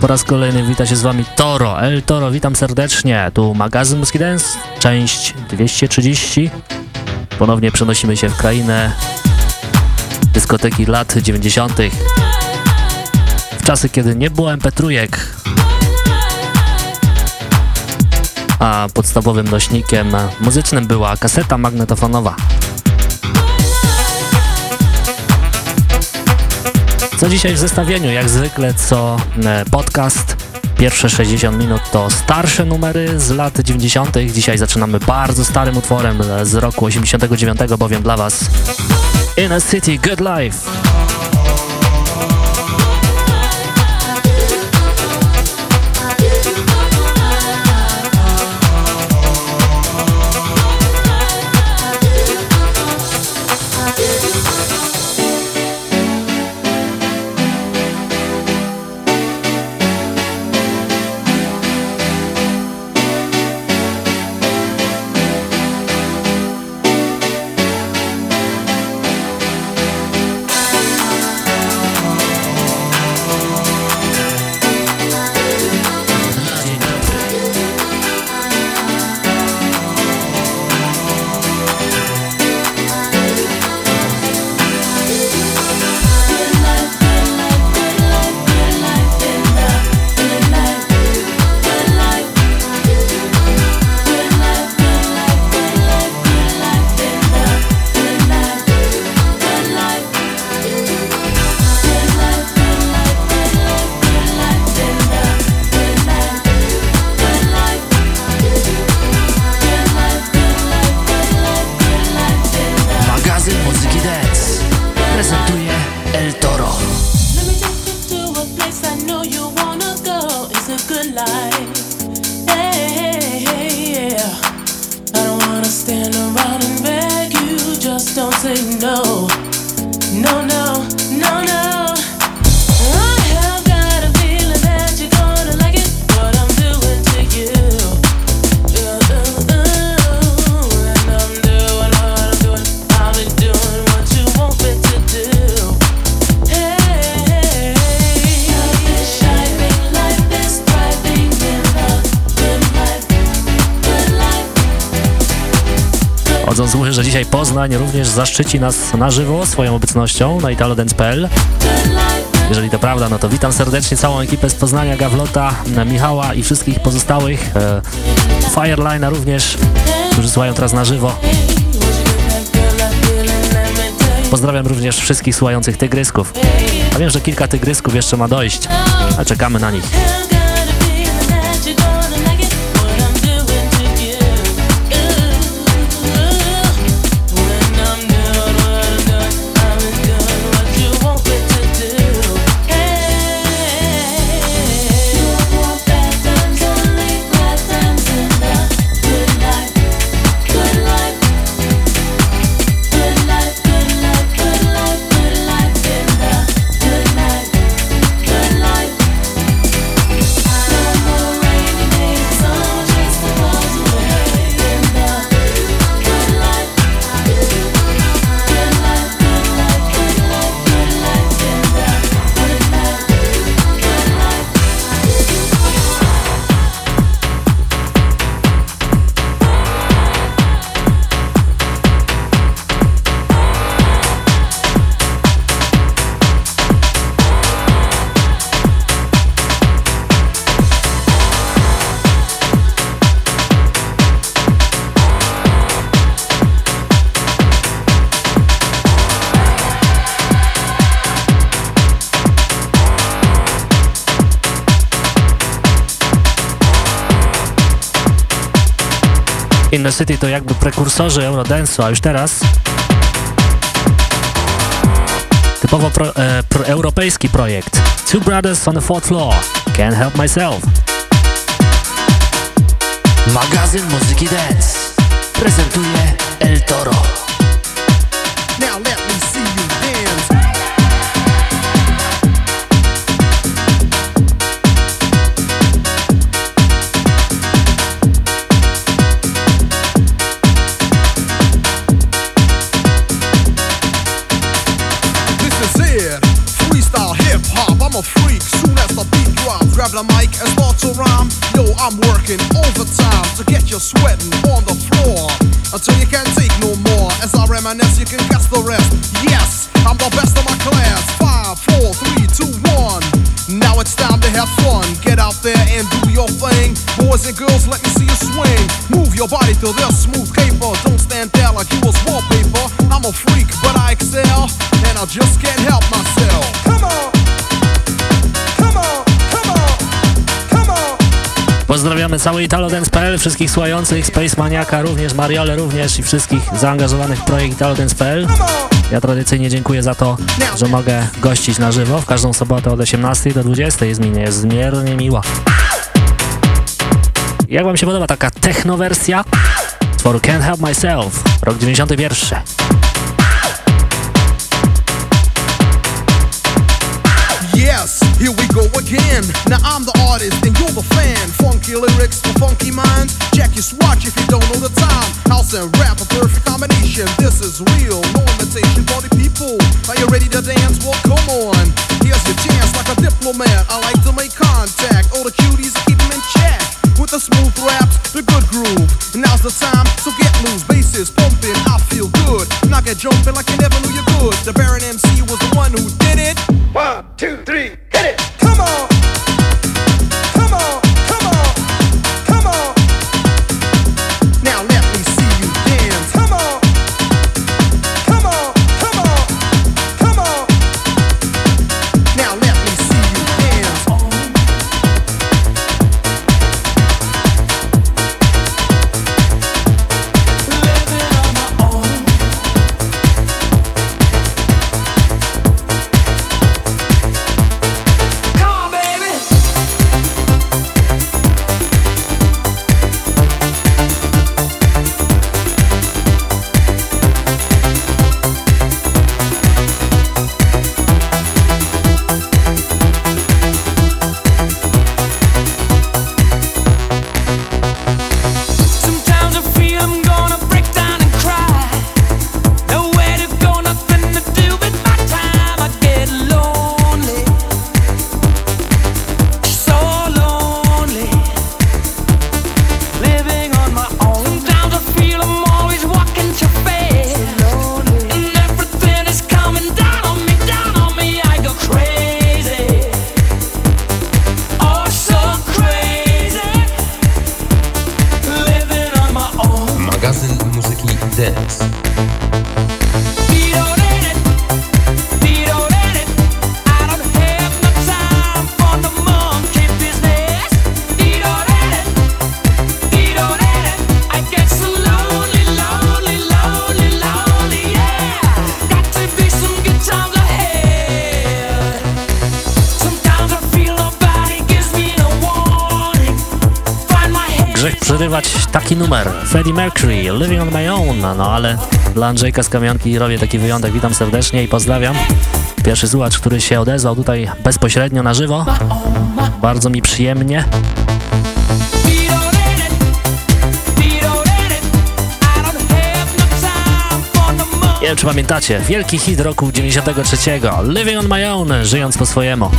po raz kolejny wita się z wami Toro, El Toro, witam serdecznie. Tu magazyn Muski Dance, część 230. Ponownie przenosimy się w krainę dyskoteki lat 90. W czasy, kiedy nie było mp3, a podstawowym nośnikiem muzycznym była kaseta magnetofonowa. Co dzisiaj w zestawieniu? Jak zwykle co e, podcast. Pierwsze 60 minut to starsze numery z lat 90. Dzisiaj zaczynamy bardzo starym utworem z roku 89, bowiem dla Was In a City Good Life. Poznań również zaszczyci nas na żywo swoją obecnością na italodance.pl. Jeżeli to prawda, no to witam serdecznie całą ekipę z Poznania, Gawlota, Michała i wszystkich pozostałych. E, Fireline'a również, którzy słuchają teraz na żywo. Pozdrawiam również wszystkich słuchających tygrysków. A wiem, że kilka tygrysków jeszcze ma dojść, a czekamy na nich. In the City to jakby prekursorzy Eurodance'u, a już teraz typowo pro, e, pro, europejski projekt. Two Brothers on the Fourth Floor, Can't Help Myself. Magazyn Muzyki Dance. prezentuje El Toro. Cały Italo Dance.pl, wszystkich słuchających, Space Maniaka również, Mariole również i wszystkich zaangażowanych w projekt Italo Dance.pl. Ja tradycyjnie dziękuję za to, że mogę gościć na żywo w każdą sobotę od 18 do 20 jest mi niezmiernie miło. Jak wam się podoba taka technowersja? Tworu Can't Help Myself, rok 91. Yes, here we go again. Now I'm the artist and you're the fan. Funky lyrics for funky minds. Check your swatch if you don't know the time. House and rap, a perfect combination. This is real, no imitation. Party people, are you ready to dance? Well, come on. Here's your chance, like a diplomat. I like to make contact. All the cuties, keep them in check. With the smooth raps, the good groove. Now's the time, so get loose. Basses pumping, I feel good. Knock it jumping like you never knew you could. The Baron MC was the one who did it. One, two, dla Andrzejka z Kamionki robię taki wyjątek. Witam serdecznie i pozdrawiam. Pierwszy słuchacz, który się odezwał tutaj bezpośrednio na żywo. Bardzo mi przyjemnie. Nie wiem, czy pamiętacie, wielki hit roku 93. Living on My Own, żyjąc po swojemu.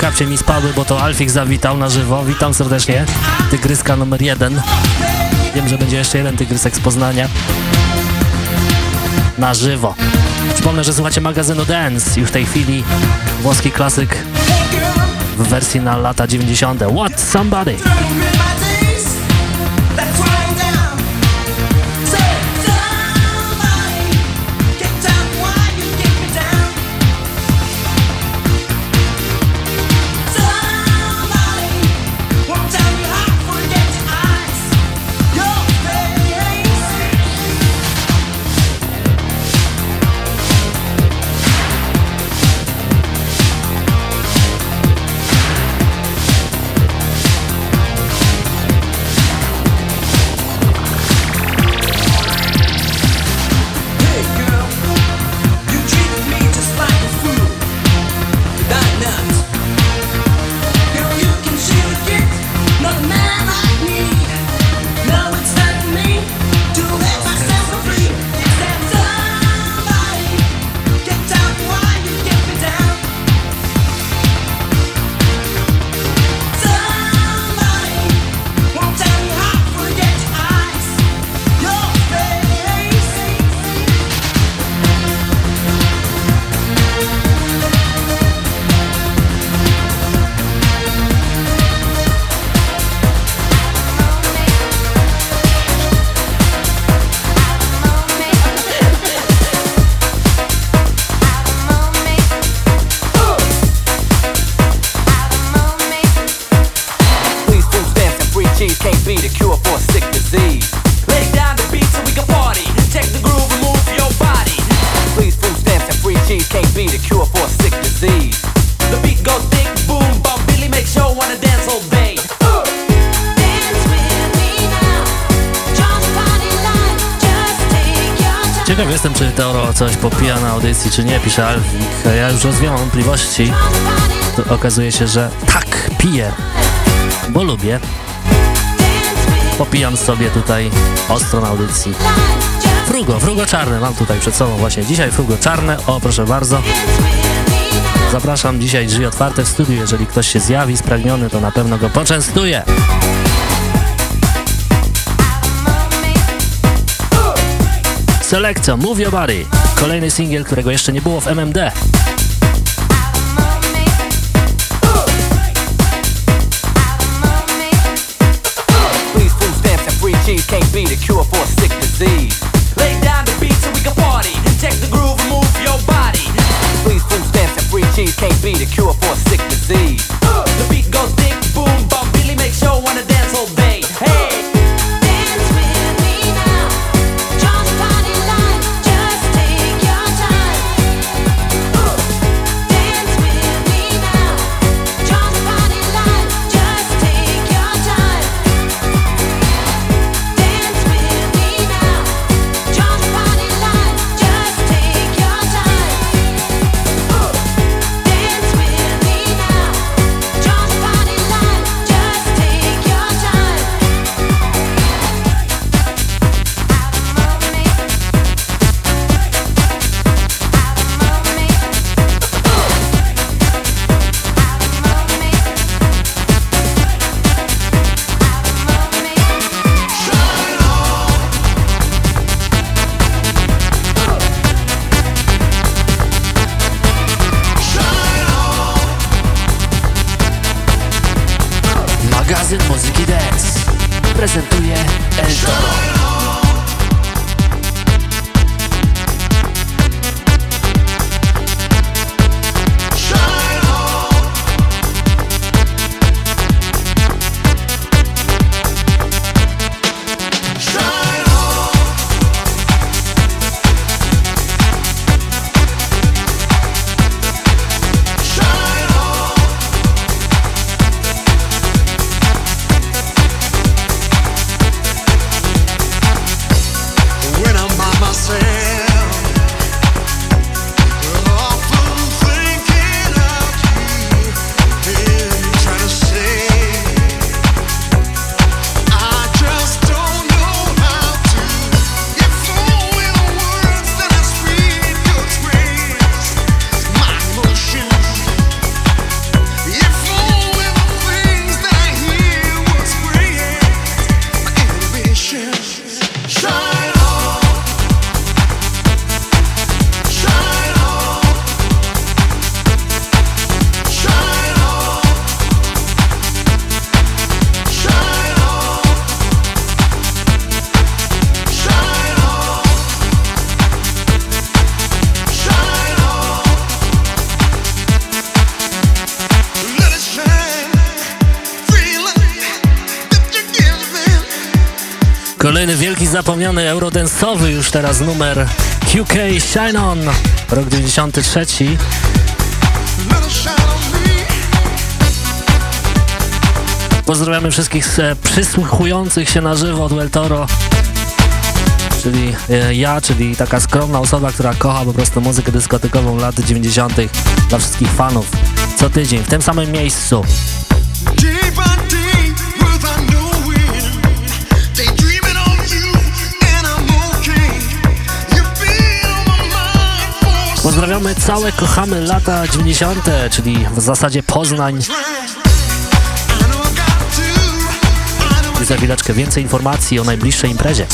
Kapcie mi spadły, bo to Alfik zawitał na żywo. Witam serdecznie. Tygryska numer jeden. Wiem, że będzie jeszcze jeden tygrysek z Poznania. Na żywo. Przypomnę, że słuchacie magazynu Dance. Już w tej chwili włoski klasyk w wersji na lata 90. What Somebody? Czy nie, pisze Alwik. Ja już rozwijam wątpliwości. To okazuje się, że tak, piję, bo lubię. Popijam sobie tutaj ostro na audycji. Frugo, frugo czarne mam tutaj przed sobą właśnie. Dzisiaj frugo czarne, o proszę bardzo. Zapraszam dzisiaj drzwi otwarte w studiu. Jeżeli ktoś się zjawi spragniony, to na pewno go poczęstuję. Selekcja Move Your Body. Kolejny singiel, którego jeszcze nie było w MMD. Zapomniany eurodensowy już teraz numer QK Shine On, rok 93. Pozdrawiamy wszystkich e, przysłuchujących się na żywo od El Toro, czyli e, ja, czyli taka skromna osoba, która kocha po prostu muzykę dyskotykową lat 90. dla wszystkich fanów. Co tydzień w tym samym miejscu. Pozdrawiamy całe, kochamy lata 90., czyli w zasadzie Poznań. I za chwileczkę więcej informacji o najbliższej imprezie.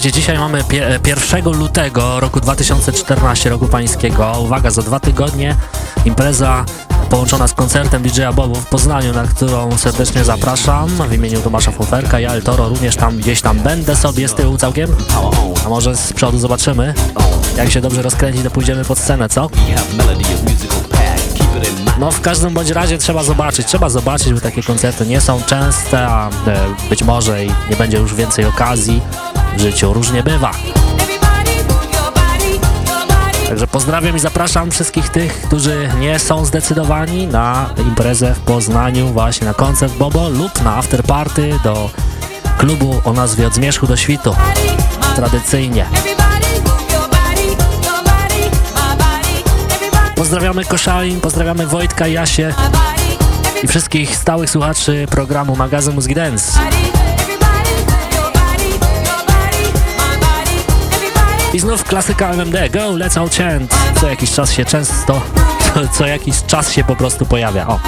Dzisiaj mamy 1 lutego roku 2014, roku pańskiego. Uwaga, za dwa tygodnie impreza połączona z koncertem DJ-a Bobu w Poznaniu, na którą serdecznie zapraszam w imieniu Tomasza Foferka. Ja, El Toro, również tam gdzieś tam będę sobie z tyłu całkiem. A może z przodu zobaczymy. Jak się dobrze rozkręci, to pójdziemy pod scenę, co? No w każdym bądź razie trzeba zobaczyć, trzeba zobaczyć, bo takie koncerty nie są częste, a e, być może i nie będzie już więcej okazji w życiu różnie bywa. Także pozdrawiam i zapraszam wszystkich tych, którzy nie są zdecydowani na imprezę w Poznaniu, właśnie na koncert Bobo lub na afterparty do klubu o nazwie Od Zmierzchu do Świtu. Tradycyjnie. Pozdrawiamy Koszalin, pozdrawiamy Wojtka, Jasie i wszystkich stałych słuchaczy programu Magazyn Mózgi Dance. I znów klasyka MMD, Go, Let's All Chant. Co jakiś czas się często, co, co jakiś czas się po prostu pojawia. O.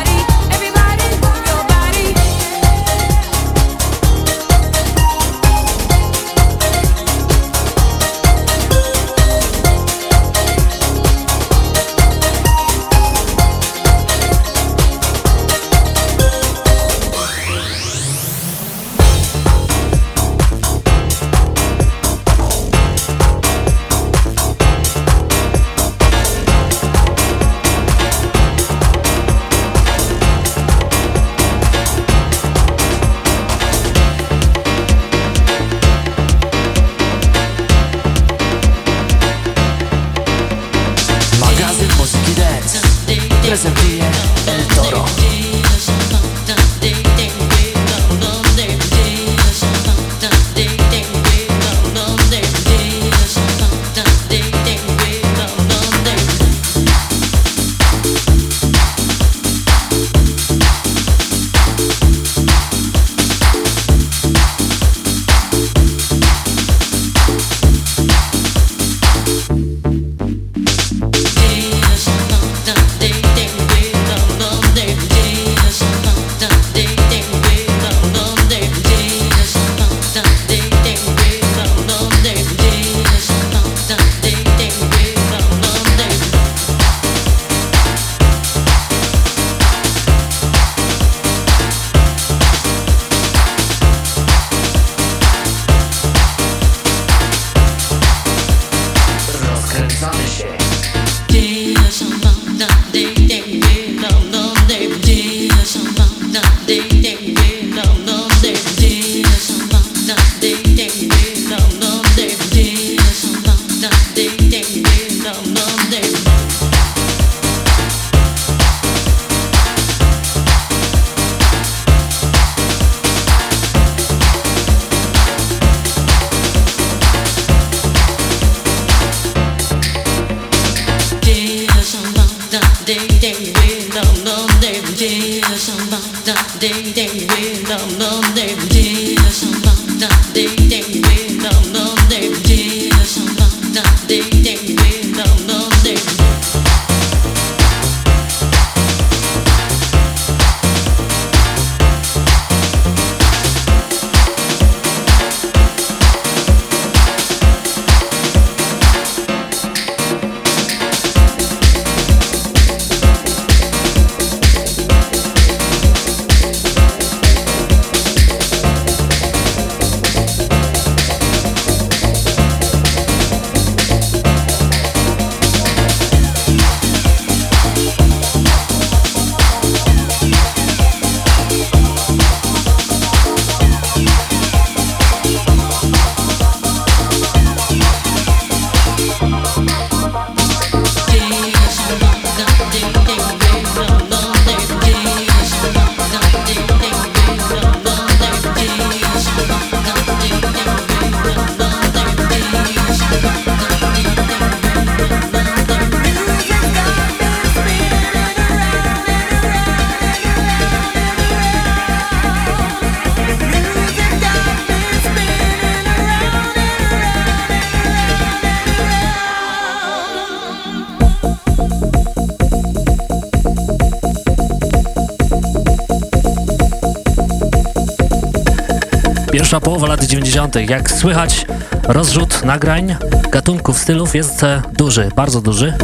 90. Jak słychać, rozrzut nagrań, gatunków, stylów jest e, duży, bardzo duży.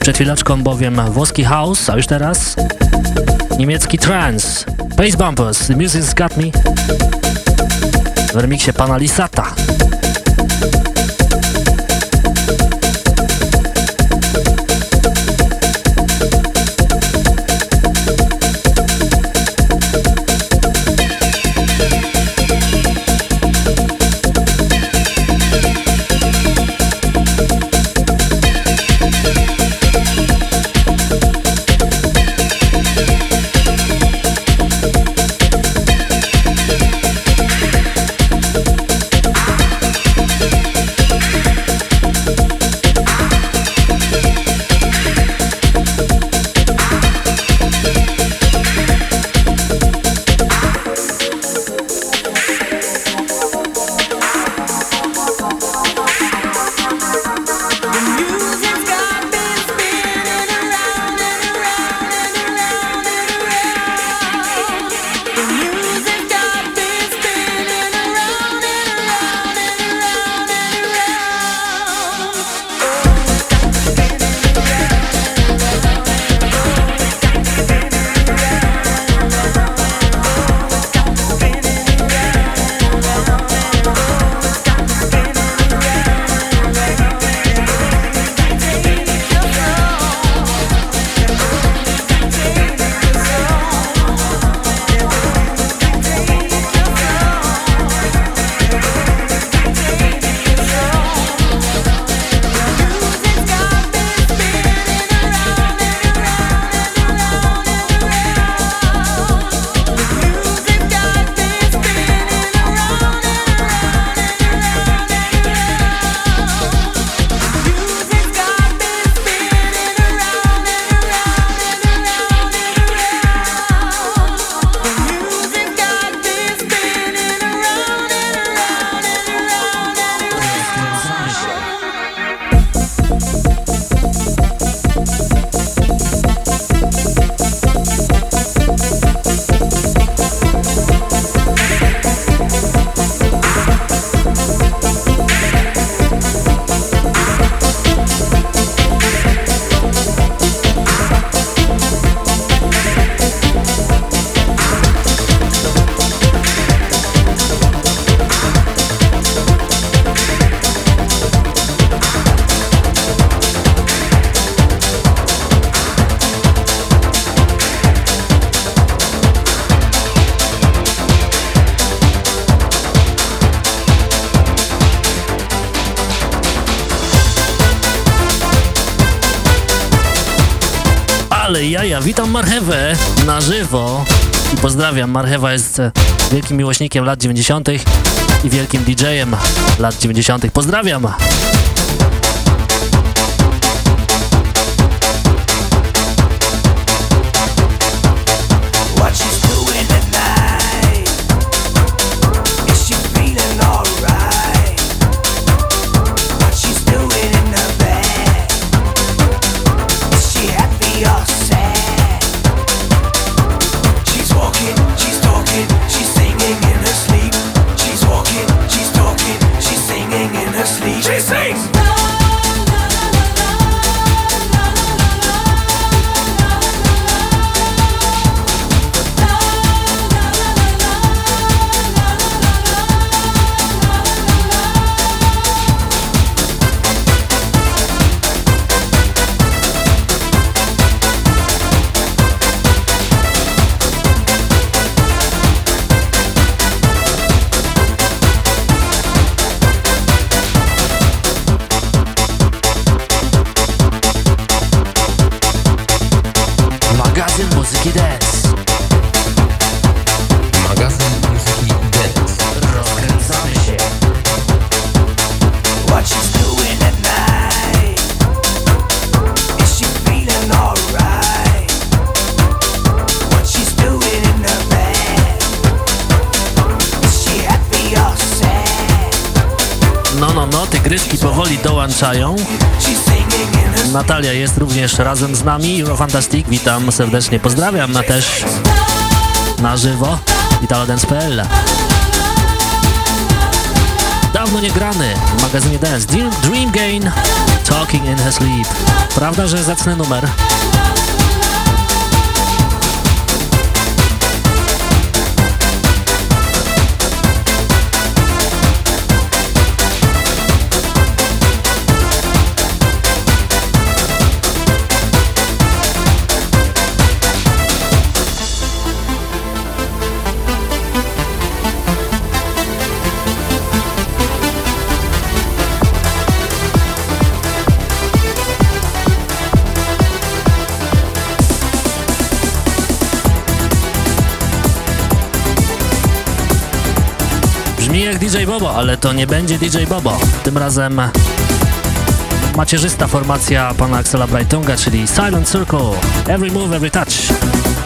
Przed chwileczką bowiem włoski house, a już teraz niemiecki trance. Bass Bumpers, The Music's Got Me w remiksie pana Lisata. Witam Marchewę na żywo i pozdrawiam. Marchewa jest e, wielkim miłośnikiem lat 90. i wielkim DJ-em lat 90. Pozdrawiam! Natalia jest również razem z nami, Eurofantastic, witam serdecznie, pozdrawiam na też na żywo, italodance.pl Dawno nie grany w magazynie Dance, Dream, Dream Gain, Talking in Her Sleep. Prawda, że zacny numer? Bobo, ale to nie będzie DJ Bobo. Tym razem macierzysta formacja pana Axela Brightonga, czyli Silent Circle. Every move, every touch.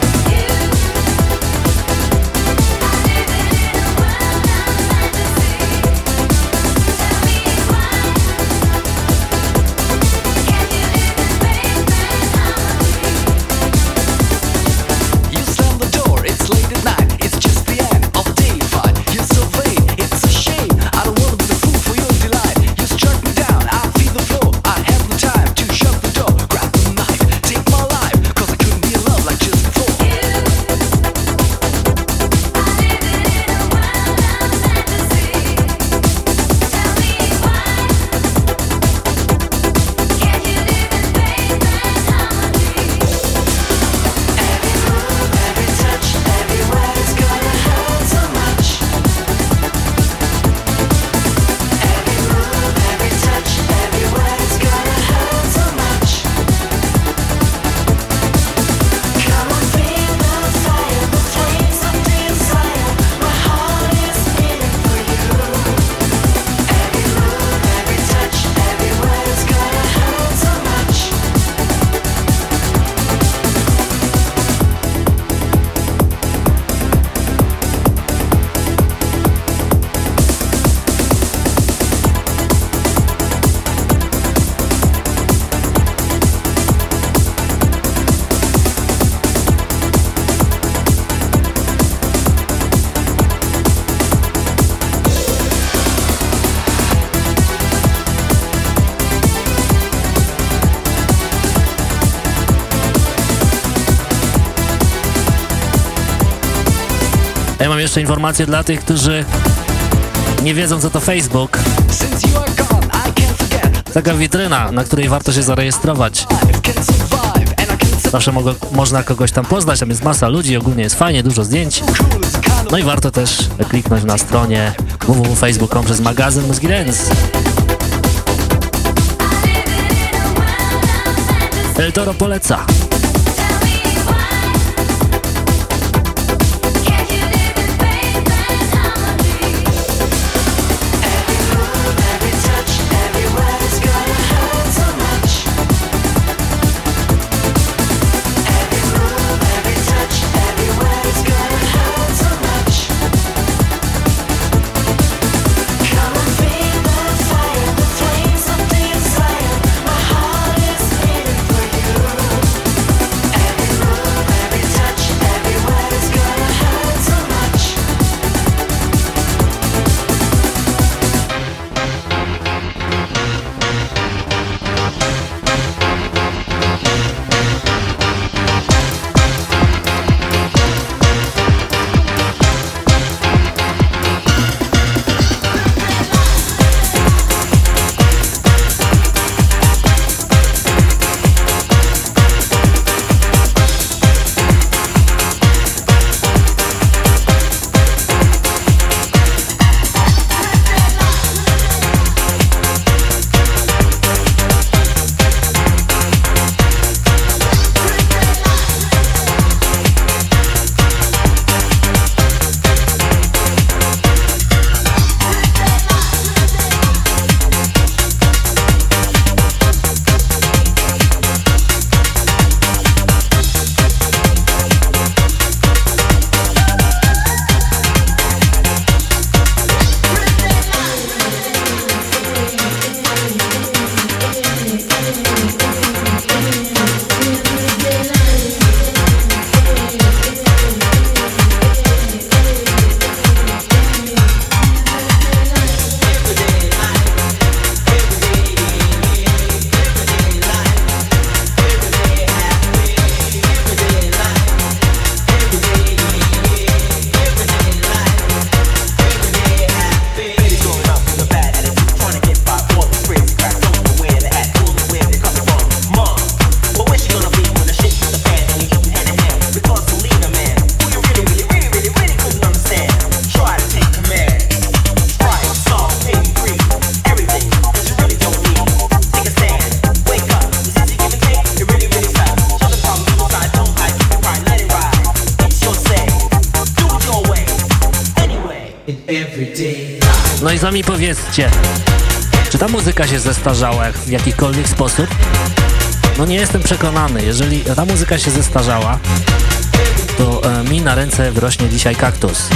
Mam jeszcze informację dla tych, którzy nie wiedzą co to Facebook. Taka witryna, na której warto się zarejestrować. Zawsze mogę, można kogoś tam poznać, tam jest masa ludzi, ogólnie jest fajnie, dużo zdjęć. No i warto też kliknąć na stronie www.facebook.com przez magazyn Mózgi Dance. El Toro poleca. Muzyka się zestarzała w jakikolwiek sposób? No nie jestem przekonany. Jeżeli ta muzyka się zestarzała, to e, mi na ręce wyrośnie dzisiaj kaktus.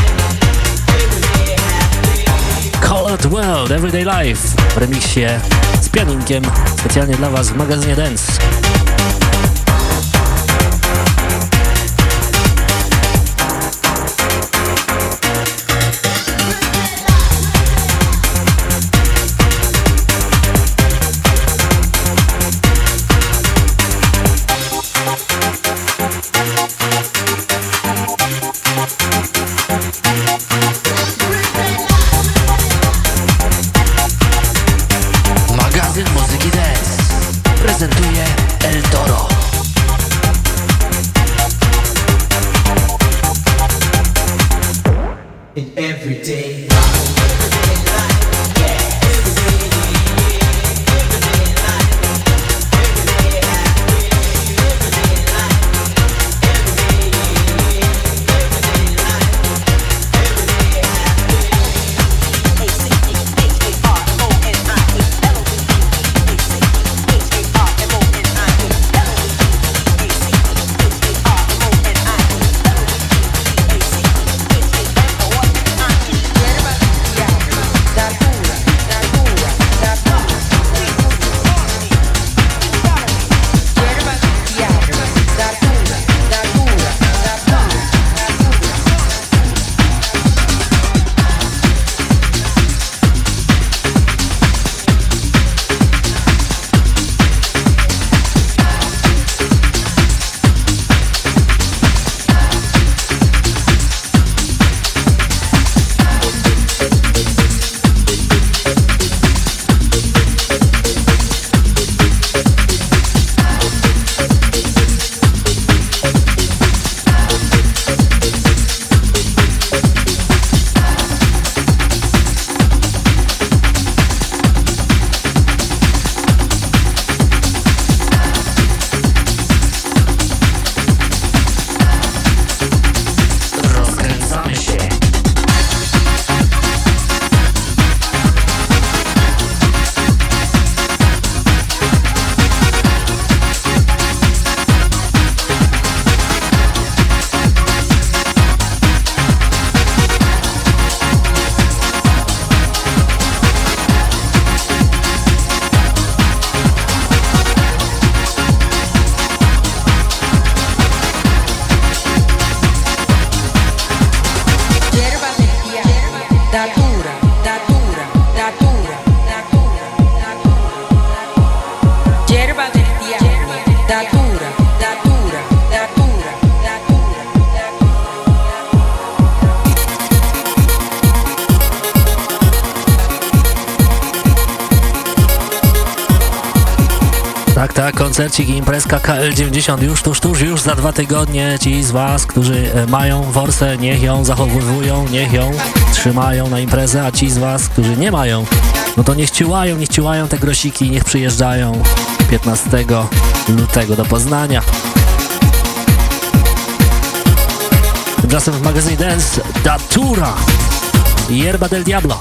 Colored World, Everyday Life w remiksie z pianinkiem specjalnie dla Was w magazynie Dance. Koncercik i imprezka KL90 już tuż, tuż, już za dwa tygodnie. Ci z Was, którzy e, mają forsę, niech ją zachowują, niech ją trzymają na imprezę, a ci z Was, którzy nie mają, no to niech ciułają, niech ciułają te grosiki, niech przyjeżdżają 15 lutego do Poznania. Tymczasem w magazynie Dance Datura Yerba del Diablo.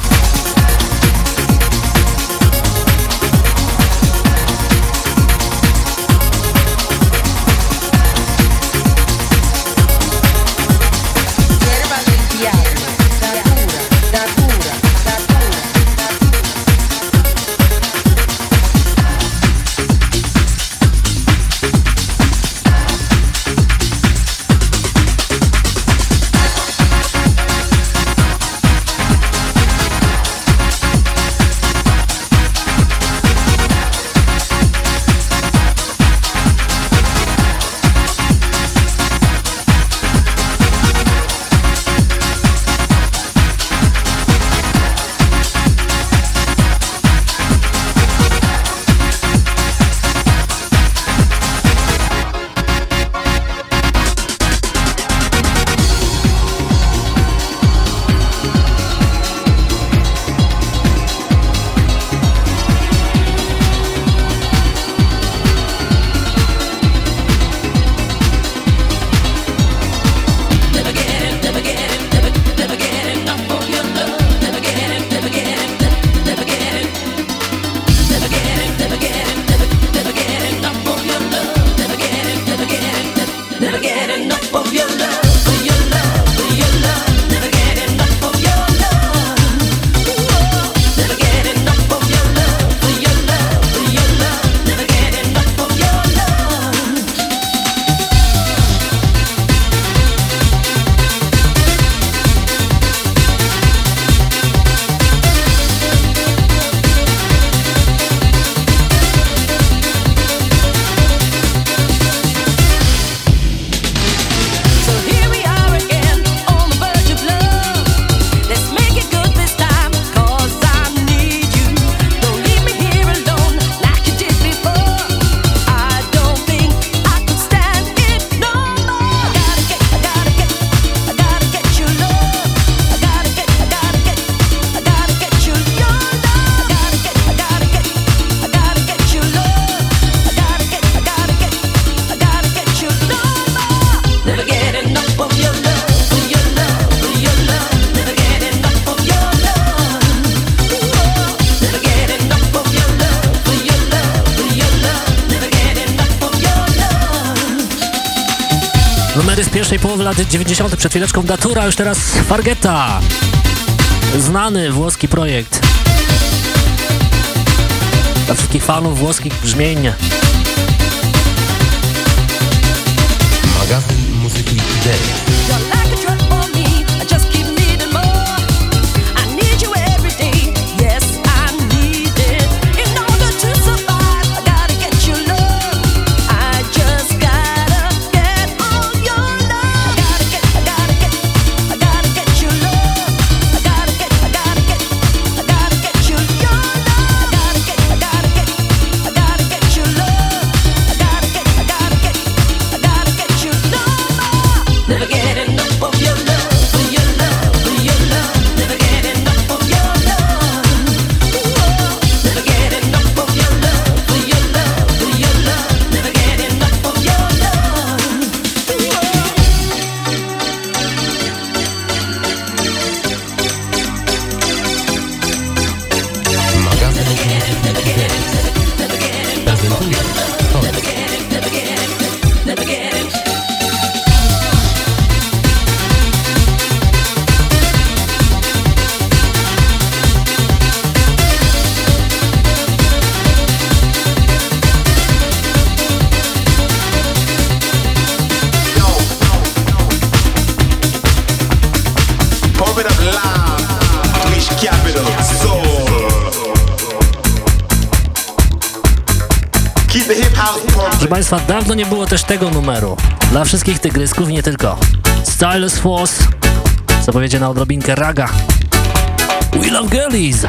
90. przed chwileczką Datura, już teraz Fargetta. Znany włoski projekt. Dla wszystkich fanów włoskich brzmień. Magazyn muzyki Dance. Numeru. Dla wszystkich tygrysków nie tylko. Stylus Force, zapowiedzie na odrobinkę raga. We love girlies!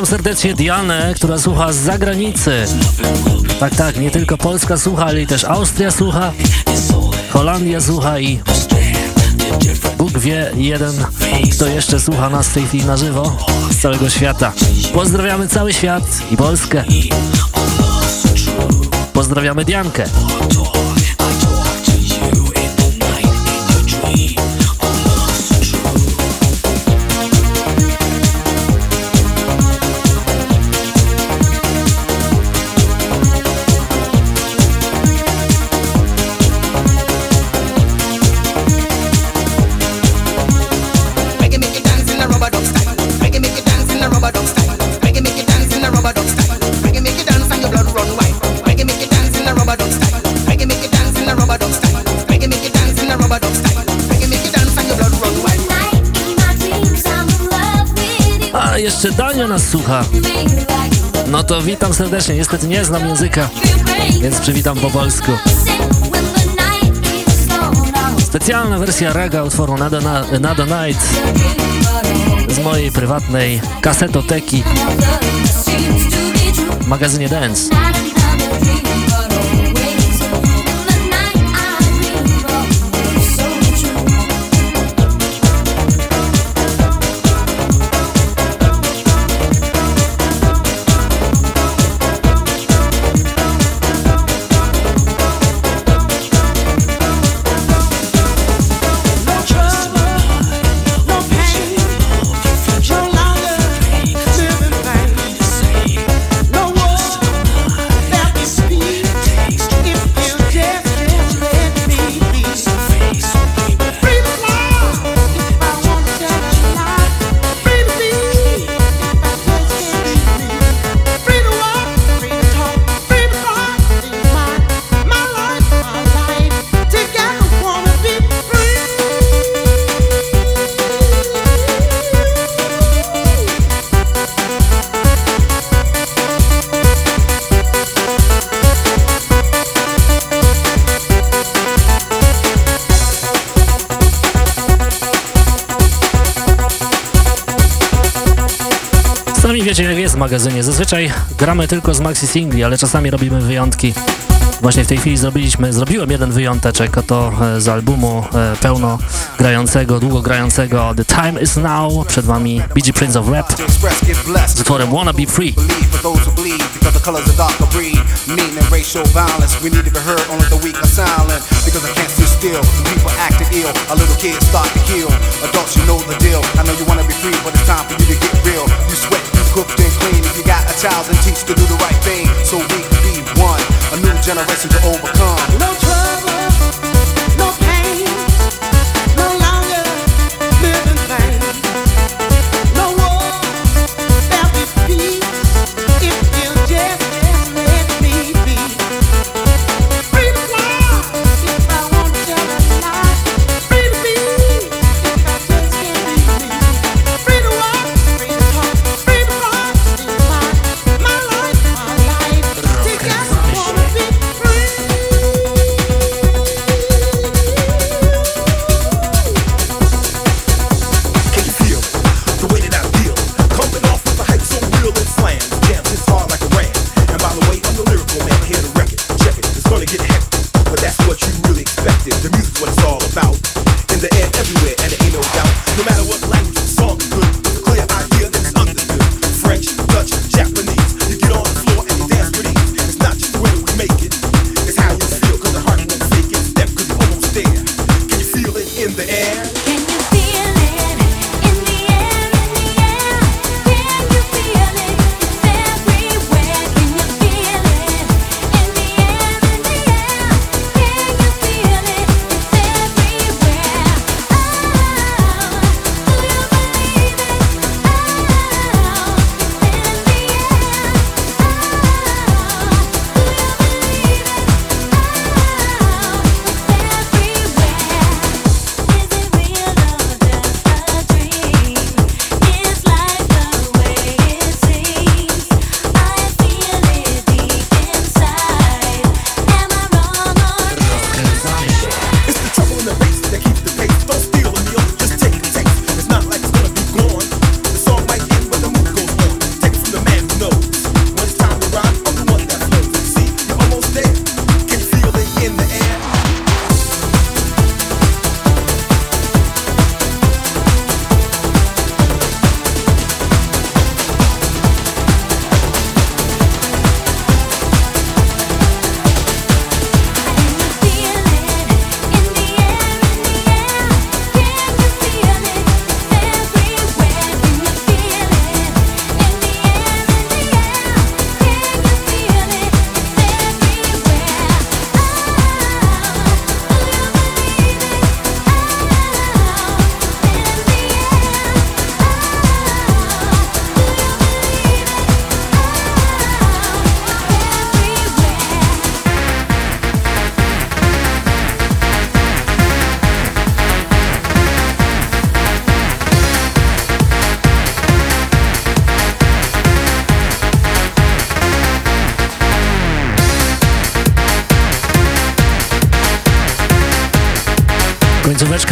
Witam serdecznie Dianę, która słucha z zagranicy. Tak, tak, nie tylko Polska słucha, ale i też Austria słucha, Holandia słucha i Bóg wie jeden, kto jeszcze słucha nas w tej chwili na żywo z całego świata. Pozdrawiamy cały świat i Polskę. Pozdrawiamy Diankę. Jeszcze Dania nas słucha. No to witam serdecznie. Niestety nie znam języka, więc przywitam po polsku. Specjalna wersja raga utworu Nada, Nada Night z mojej prywatnej kasetoteki w magazynie Dance. Zazwyczaj gramy tylko z maxi singli, ale czasami robimy wyjątki. Właśnie w tej chwili zrobiliśmy, zrobiłem jeden wyjąteczek, oto e, z albumu e, pełno grającego, długo grającego The Time Is Now, przed wami BG Prince of Rap z utworem Wanna Be Free. still. People acting ill, a little kids start to kill. Adults, you know the deal. I know you wanna be free, but it's time for you to get real. You sweat, cooked and clean. If you got a child, then teach to do the right thing. So we can be one, a new generation to overcome. No trouble.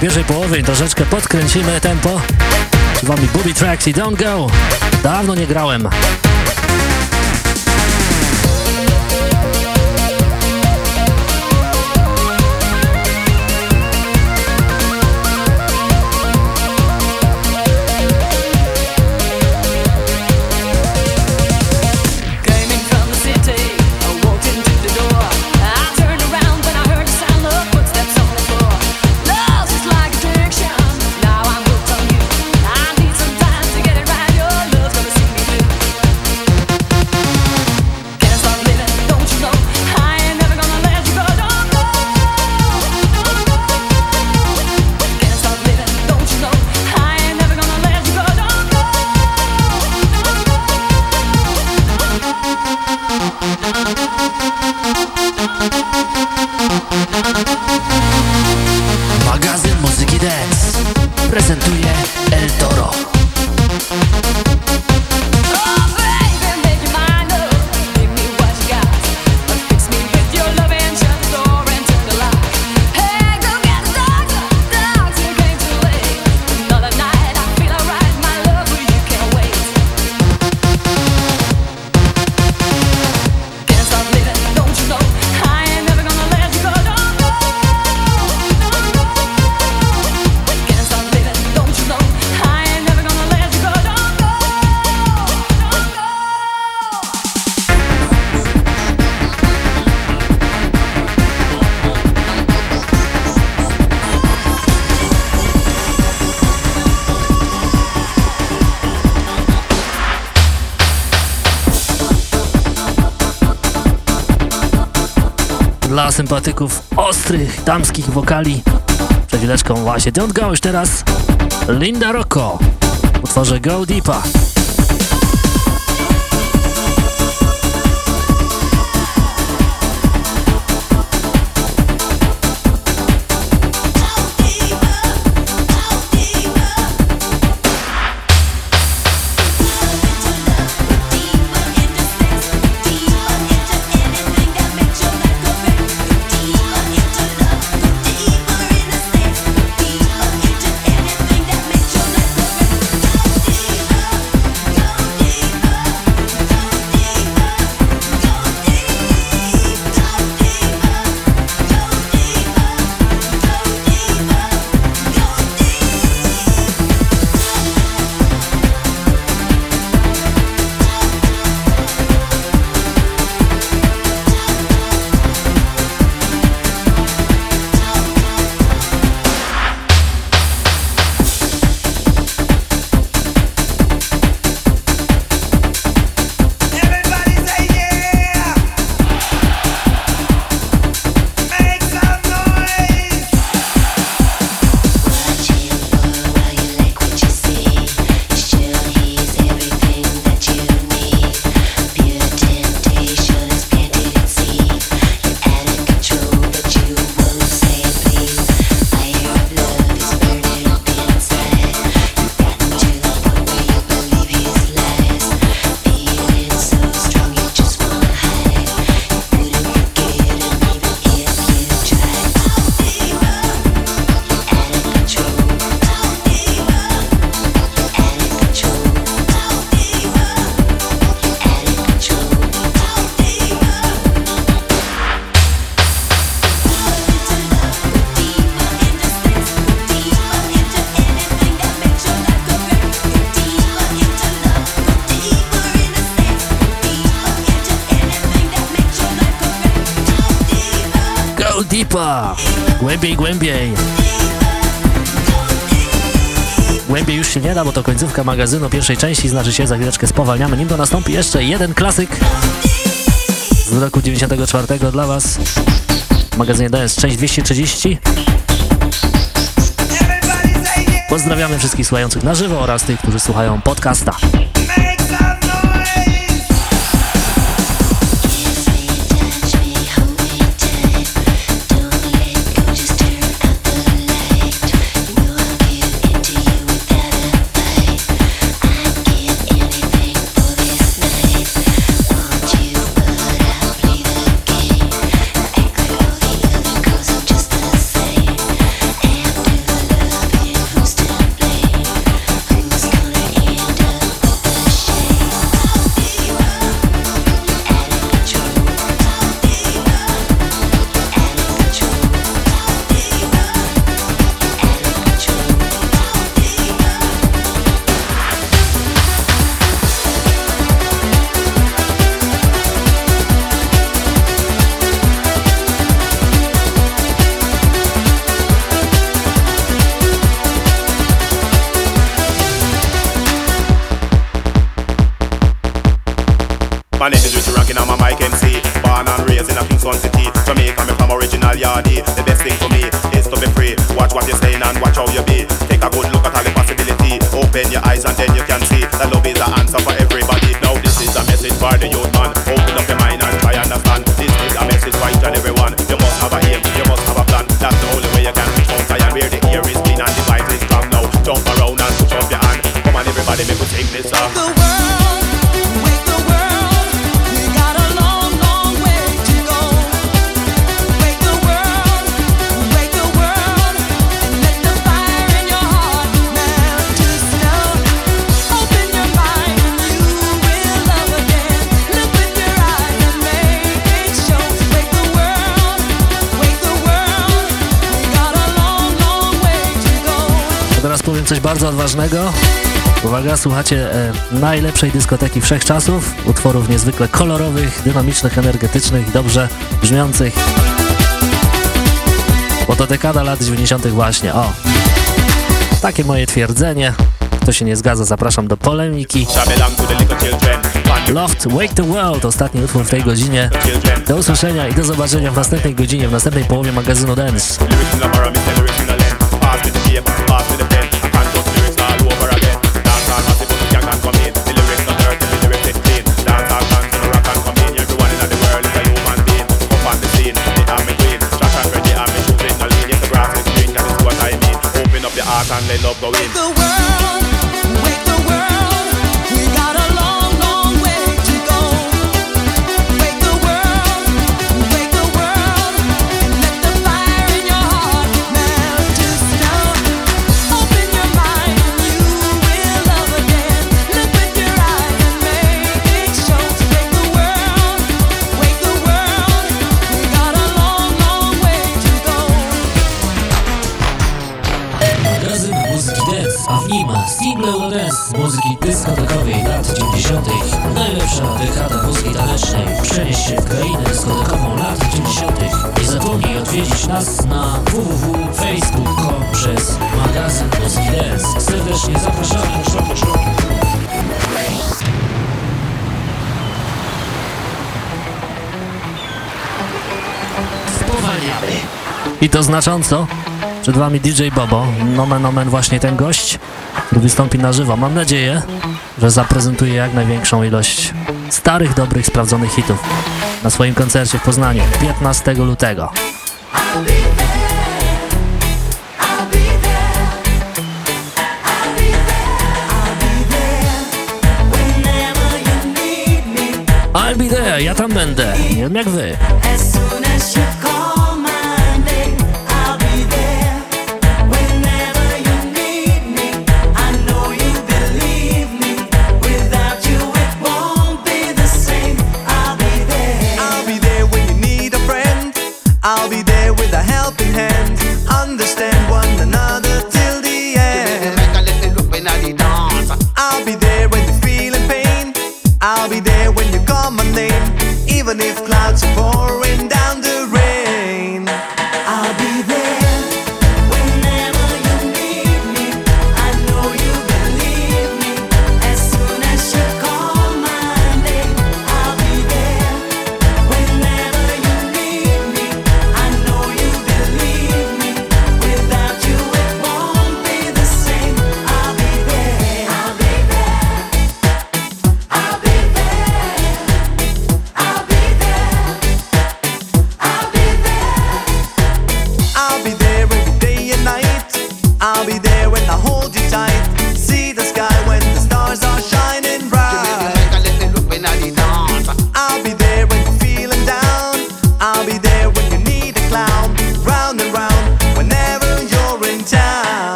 Pierwszej połowy troszeczkę podkręcimy tempo. Z wami Booby Tracks i Don't Go. Dawno nie grałem. Sympatyków ostrych damskich wokali. Przed chwileczką właśnie Don't Go już teraz Linda Rocco utworze Go Deepa. Głębiej, głębiej. Już się nie da, bo to końcówka magazynu pierwszej części, znaczy się za chwileczkę spowalniamy, nim to nastąpi jeszcze jeden klasyk z roku 94 dla Was. Magazynie DS część 230. Pozdrawiamy wszystkich słuchających na żywo oraz tych, którzy słuchają podcasta. słuchacie e, najlepszej dyskoteki wszechczasów, utworów niezwykle kolorowych, dynamicznych, energetycznych, dobrze brzmiących. Bo to dekada lat 90. właśnie, o. Takie moje twierdzenie. Kto się nie zgadza, zapraszam do polemiki. Loft, Wake the World, ostatni utwór w tej godzinie. Do usłyszenia i do zobaczenia w następnej godzinie, w następnej połowie magazynu Dance. i to znacząco. Przed wami DJ Bobo, nomen omen właśnie ten gość, który wystąpi na żywo. Mam nadzieję, że zaprezentuje jak największą ilość starych, dobrych, sprawdzonych hitów na swoim koncercie w Poznaniu 15 lutego. I'll be there, ja tam będę. Nie wiem jak wy.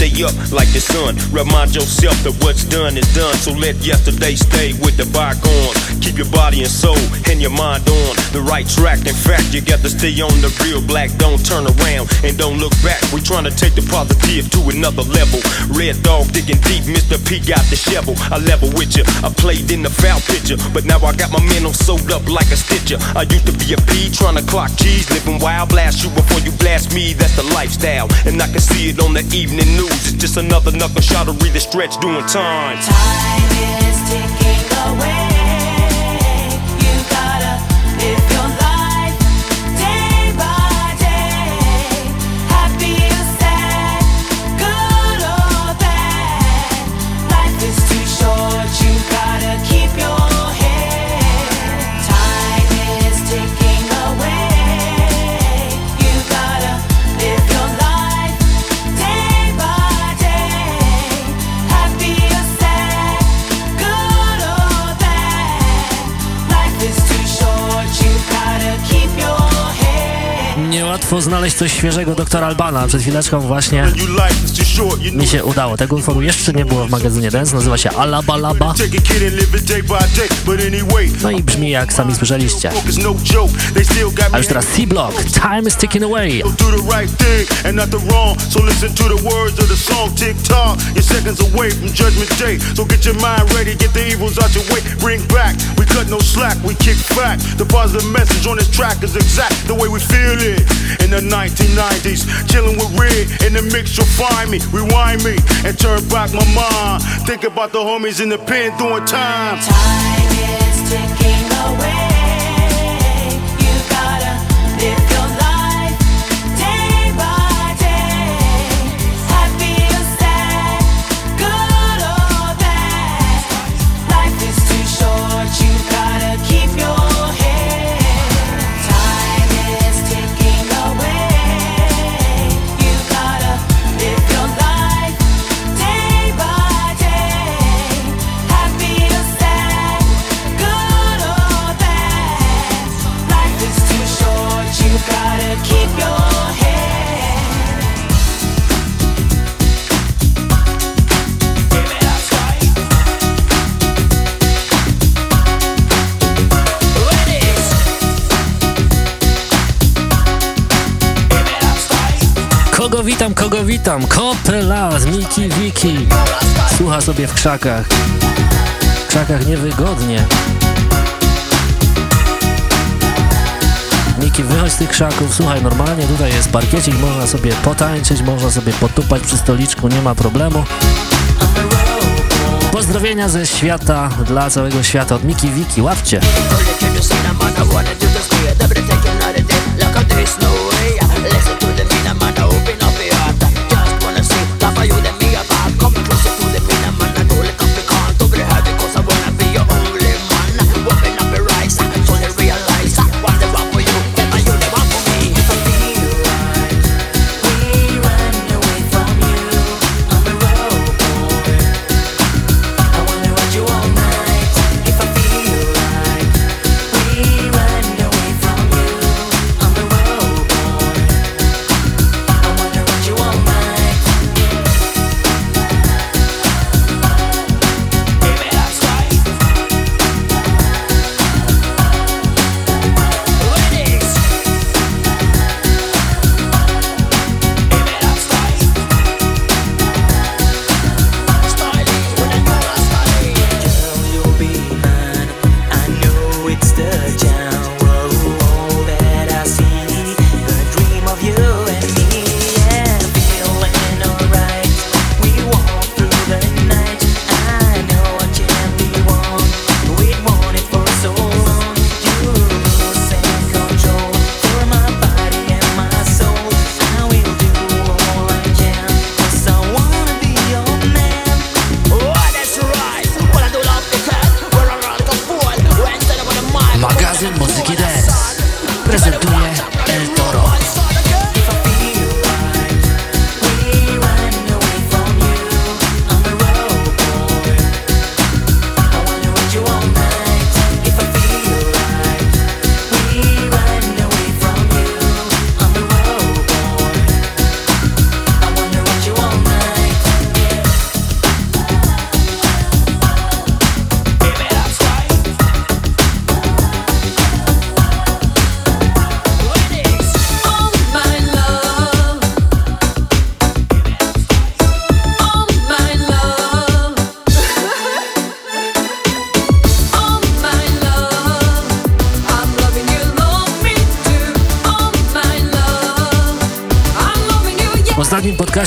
Stay up like the sun. Remind yourself that what's done is done. So let yesterday stay with the bygones. Keep your body and soul and your mind on the right track. In fact, you got to stay on the real black. Don't turn around and don't look back. We trying to take the positive to another level. Red dog digging deep, Mr. P got the shovel. I level with you. I played in the foul picture, but now I got my mental sewed up like a stitcher. I used to be a P trying to clock keys, living wild. Blast you before you blast me. That's the lifestyle, and I can see it on the evening news. Just another knuckle shot to read the stretch doing time. Time is ticking away. Znaleźć coś świeżego doktora Albana. Przed chwileczką właśnie mi się udało. Tego utworu jeszcze nie było w magazynie Dance. Nazywa się Alabalaba. And No i brzmi jak sami słyszeliście. A już teraz C-Block. Time is ticking away. the and positive message on this track is exact the way we feel it. In the 1990s, chilling with Red in the mix, you'll find me. Rewind me and turn back my mind. Think about the homies in the pen doing time. Time is ticking witam? Kopela z Miki Wiki. Słucha sobie w krzakach. W krzakach niewygodnie. Miki, wychodź z tych krzaków, słuchaj, normalnie tutaj jest parkiecik, można sobie potańczyć, można sobie potupać przy stoliczku, nie ma problemu. Pozdrowienia ze świata, dla całego świata, od Miki Wiki, łapcie.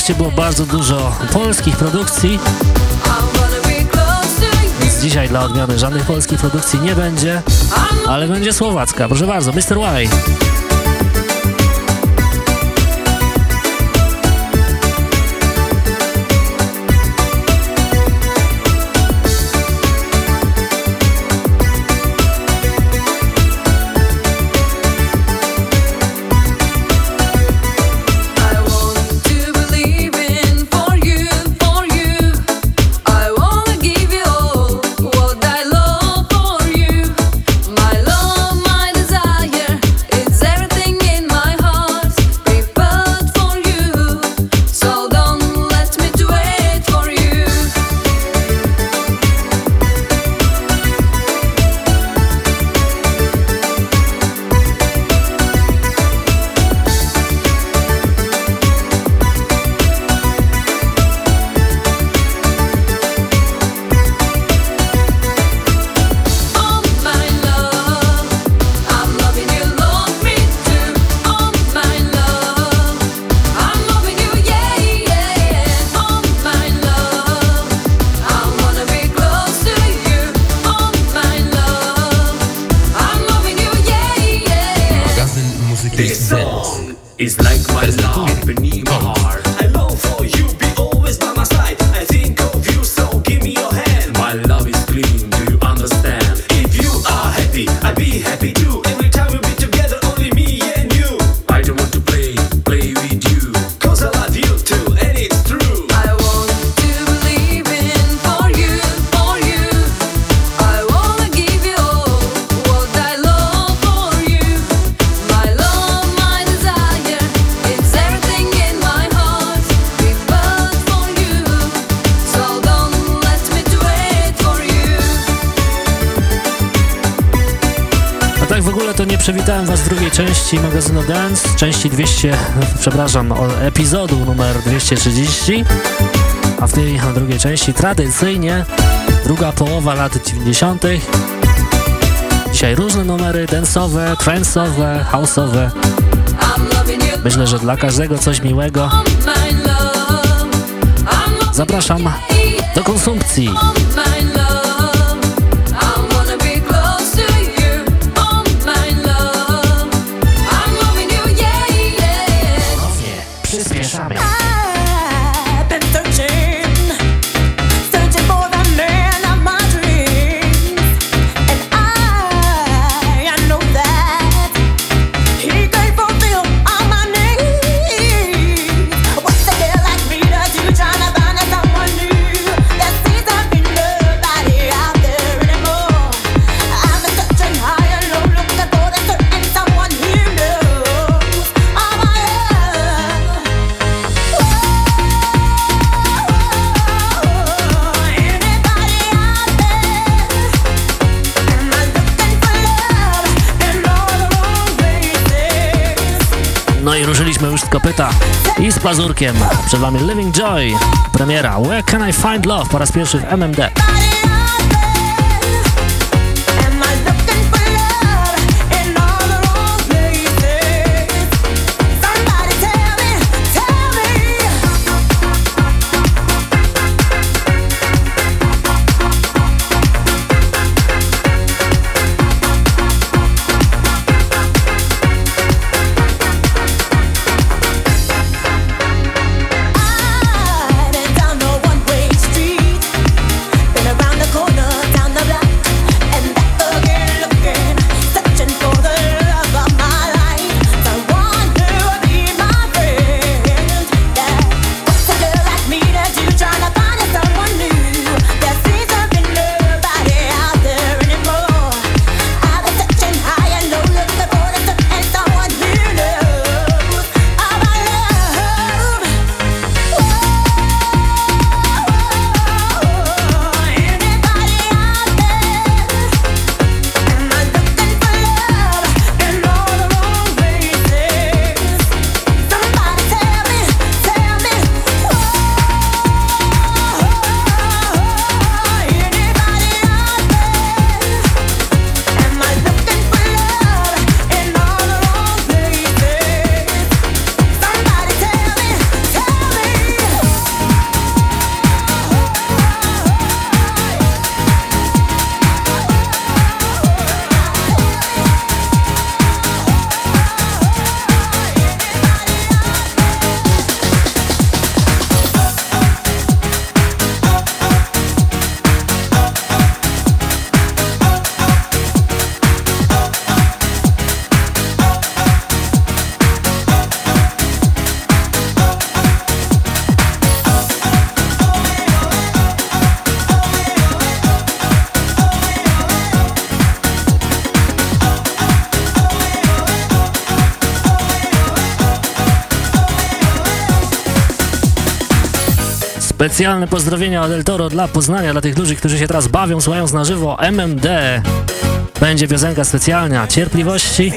podcaście było bardzo dużo polskich produkcji. Więc dzisiaj dla odmiany żadnych polskich produkcji nie będzie, ale będzie słowacka. Proszę bardzo, Mr. White. Y. części magazynu Dance, części 200, przepraszam, epizodu numer 230, a w tej drugiej części tradycyjnie druga połowa lat 90. Dzisiaj różne numery dance'owe, trance'owe, house'owe. Myślę, że dla każdego coś miłego. Zapraszam do konsumpcji. kopyta i z pazurkiem. Przed Wami Living Joy, premiera Where Can I Find Love po raz pierwszy w MMD. Specjalne pozdrowienia od El Toro dla Poznania, dla tych ludzi, którzy się teraz bawią, słuchając na żywo MMD. Będzie piosenka specjalna cierpliwości.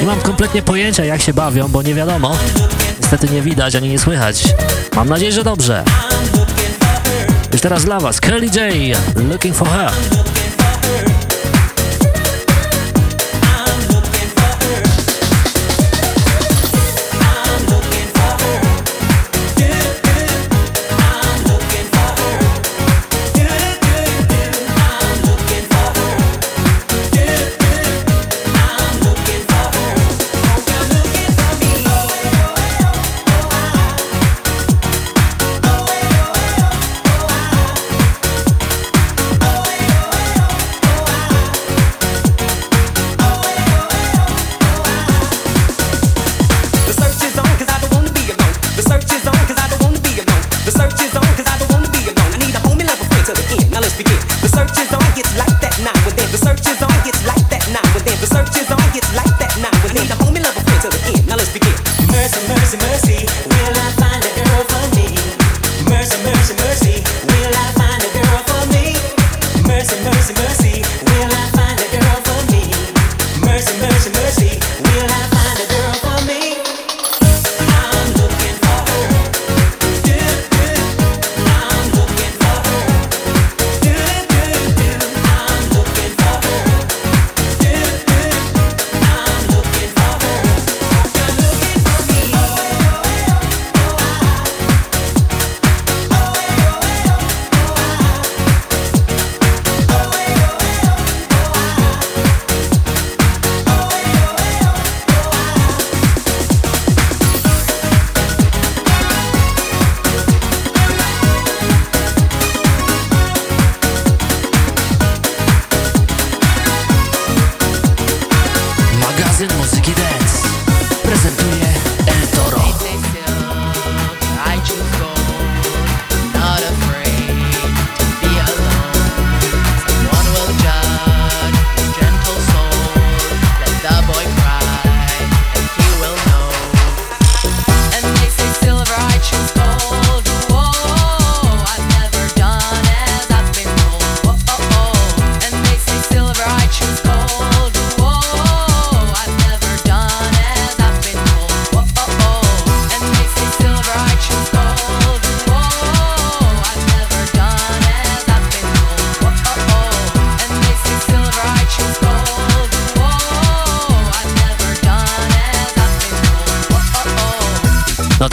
Nie mam kompletnie pojęcia jak się bawią, bo nie wiadomo. Niestety nie widać ani nie słychać. Mam nadzieję, że dobrze. Już teraz dla Was Curly J, Looking for Her.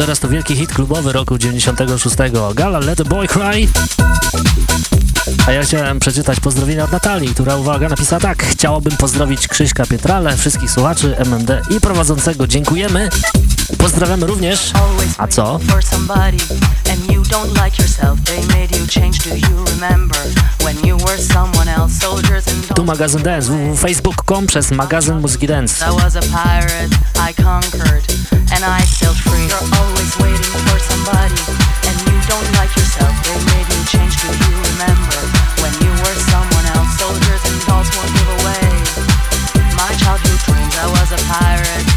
teraz to wielki hit klubowy roku 96. Gala Let the Boy Cry. A ja chciałem przeczytać pozdrowienia od Natalii, która uwaga napisała tak. Chciałabym pozdrowić Krzyśka Pietrale, wszystkich słuchaczy MMD i prowadzącego. Dziękujemy. Pozdrawiamy również. A co? Tu magazyn Dance, www.facebook.com przez magazyn Muzyki Dance. Pirate.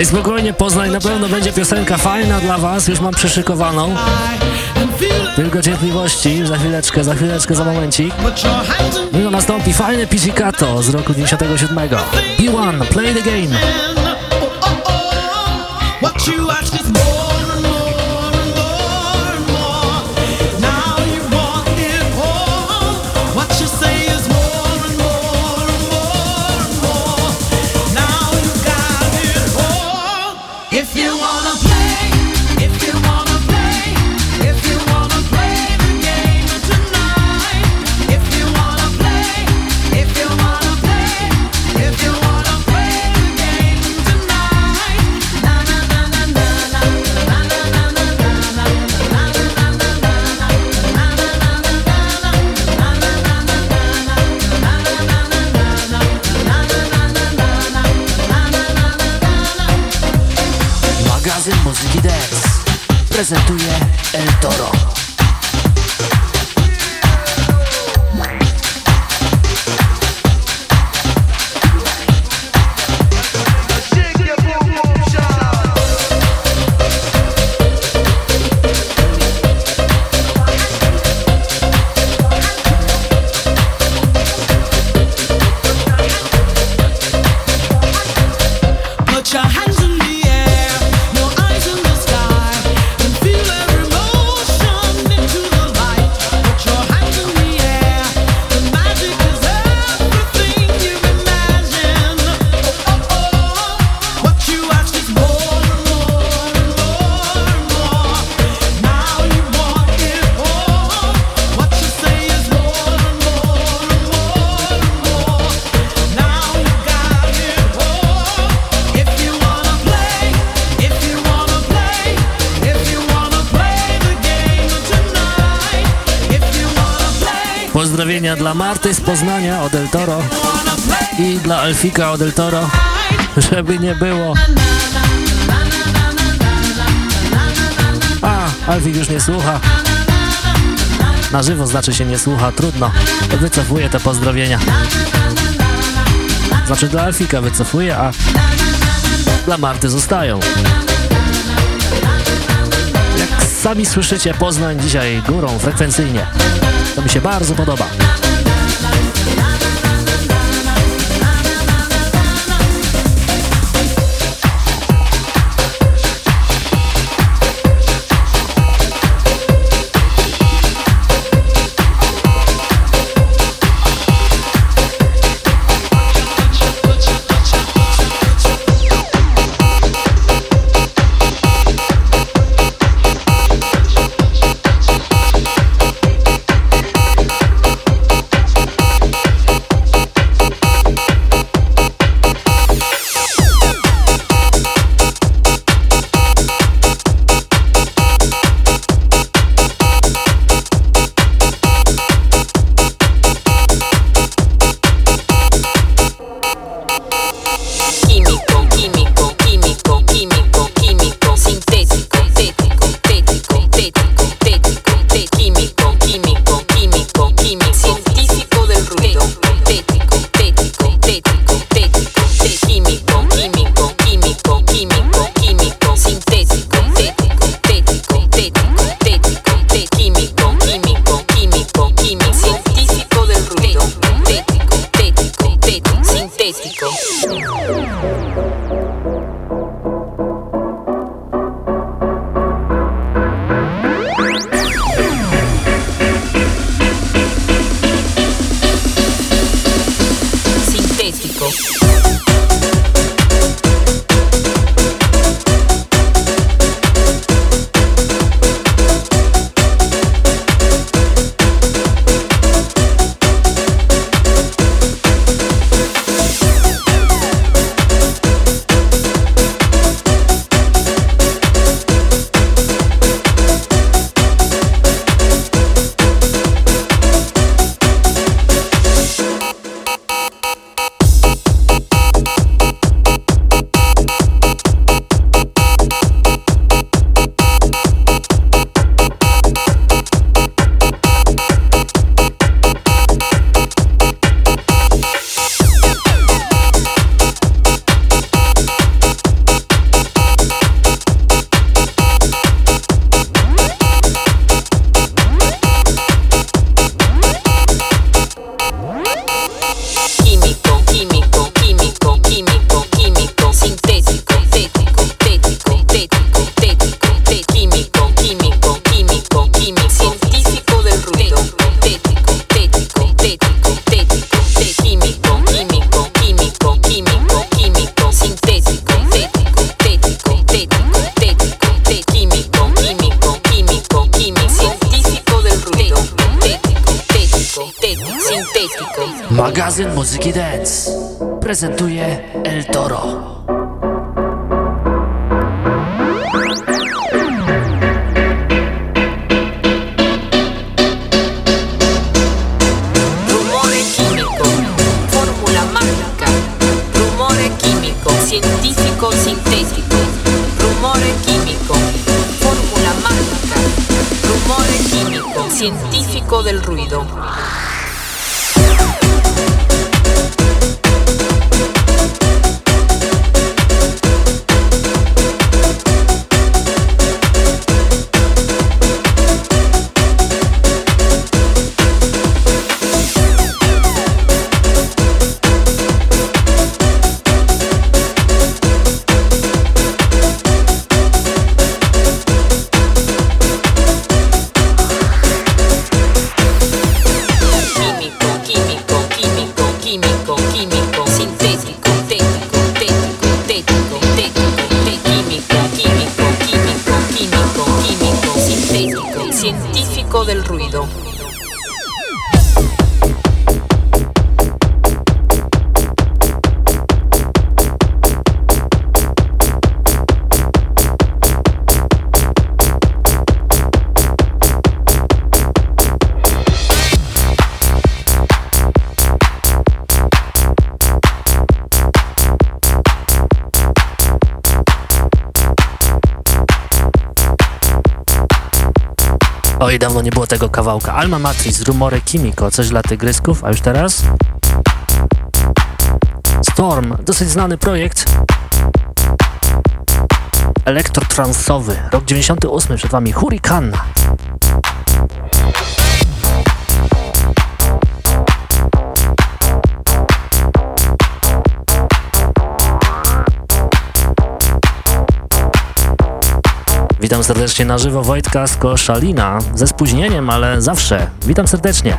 Ej, spokojnie Poznań, na pewno będzie piosenka fajna dla was, już mam przyszykowaną. Tylko cierpliwości, za chwileczkę, za chwileczkę, za momencik. No nastąpi fajny pizzicato z roku 97. B1, play the game. Pozdrowienia dla Marty z Poznania od El Toro i dla Elfika od El Toro, żeby nie było. A, Elfik już nie słucha. Na żywo znaczy się nie słucha, trudno. Wycofuję te pozdrowienia. Znaczy dla Elfika wycofuję, a dla Marty zostają. Jak sami słyszycie, Poznań dzisiaj górą frekwencyjnie. To mi się bardzo podoba. Magazyn Muzyki Dance prezentuje El Toro. Rumore chimico, formula magica, rumore chimico, científico sintetico, rumore chimico, formula magica, rumore chimico, científico del ruido. Oj, dawno nie było tego kawałka. Alma Matrix, Rumory Kimiko, coś dla tygrysków, a już teraz? Storm, dosyć znany projekt elektrotransowy, rok 98, przed wami Hurricane. Witam serdecznie na żywo Wojtka z Koszalina, ze spóźnieniem, ale zawsze. Witam serdecznie.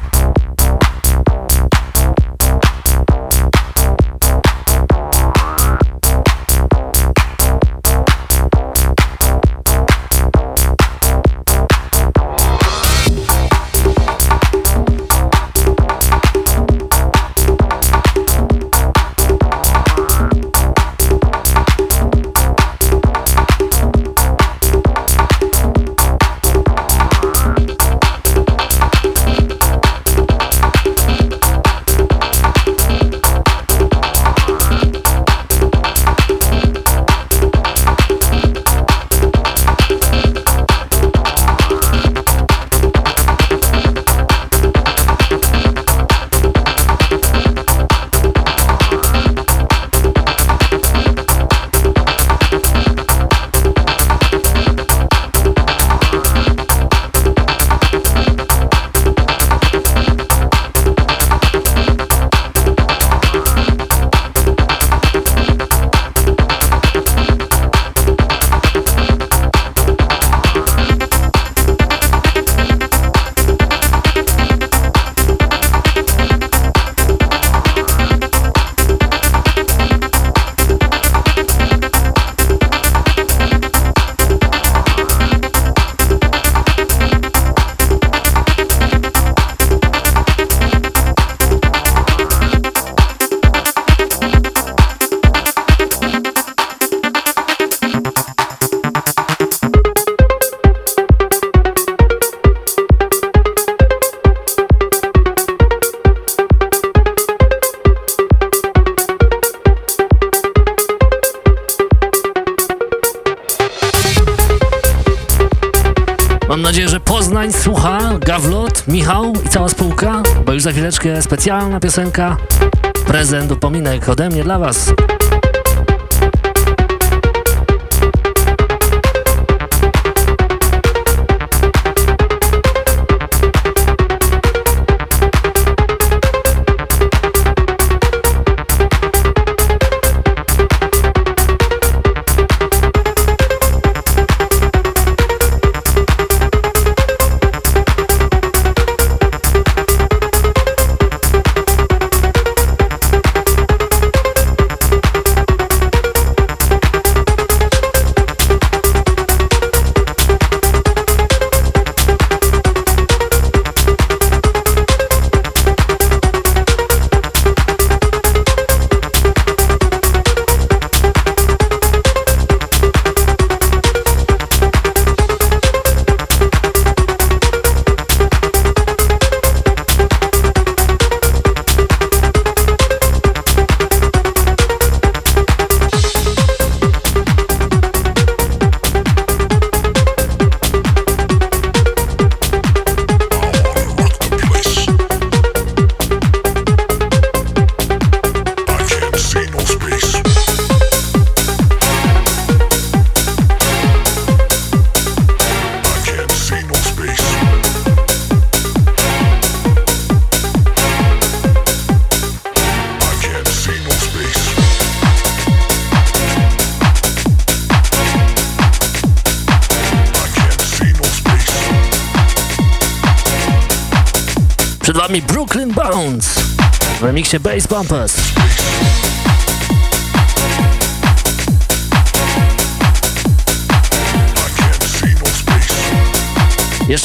Specjalna piosenka, prezent, upominek ode mnie dla Was.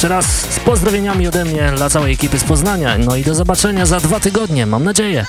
Jeszcze raz z pozdrowieniami ode mnie dla całej ekipy z Poznania. No i do zobaczenia za dwa tygodnie, mam nadzieję.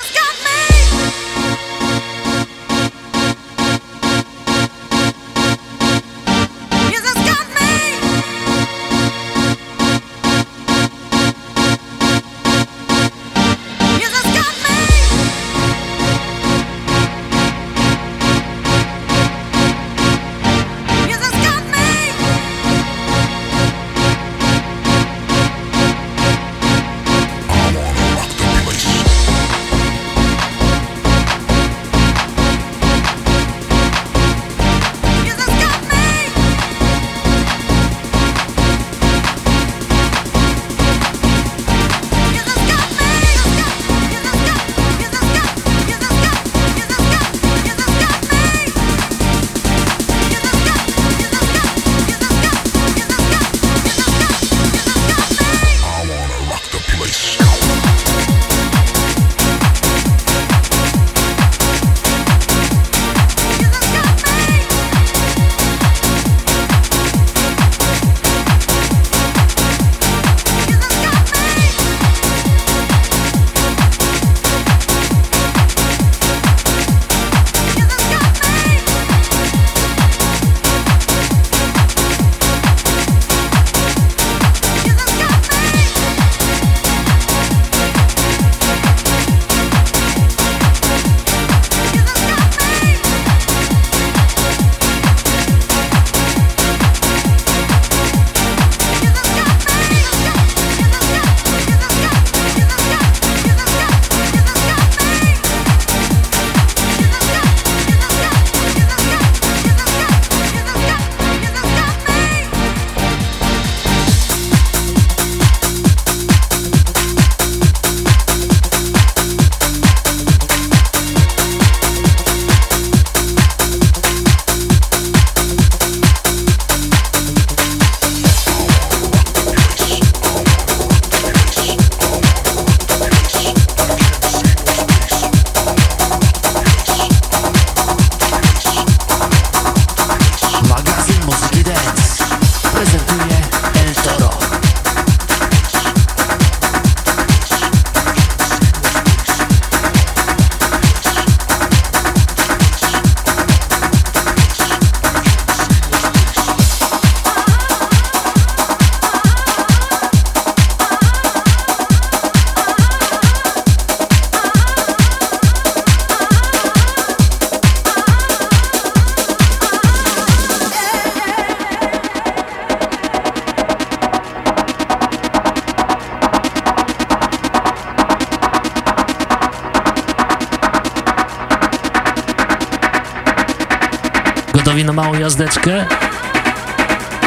Jazdeczkę?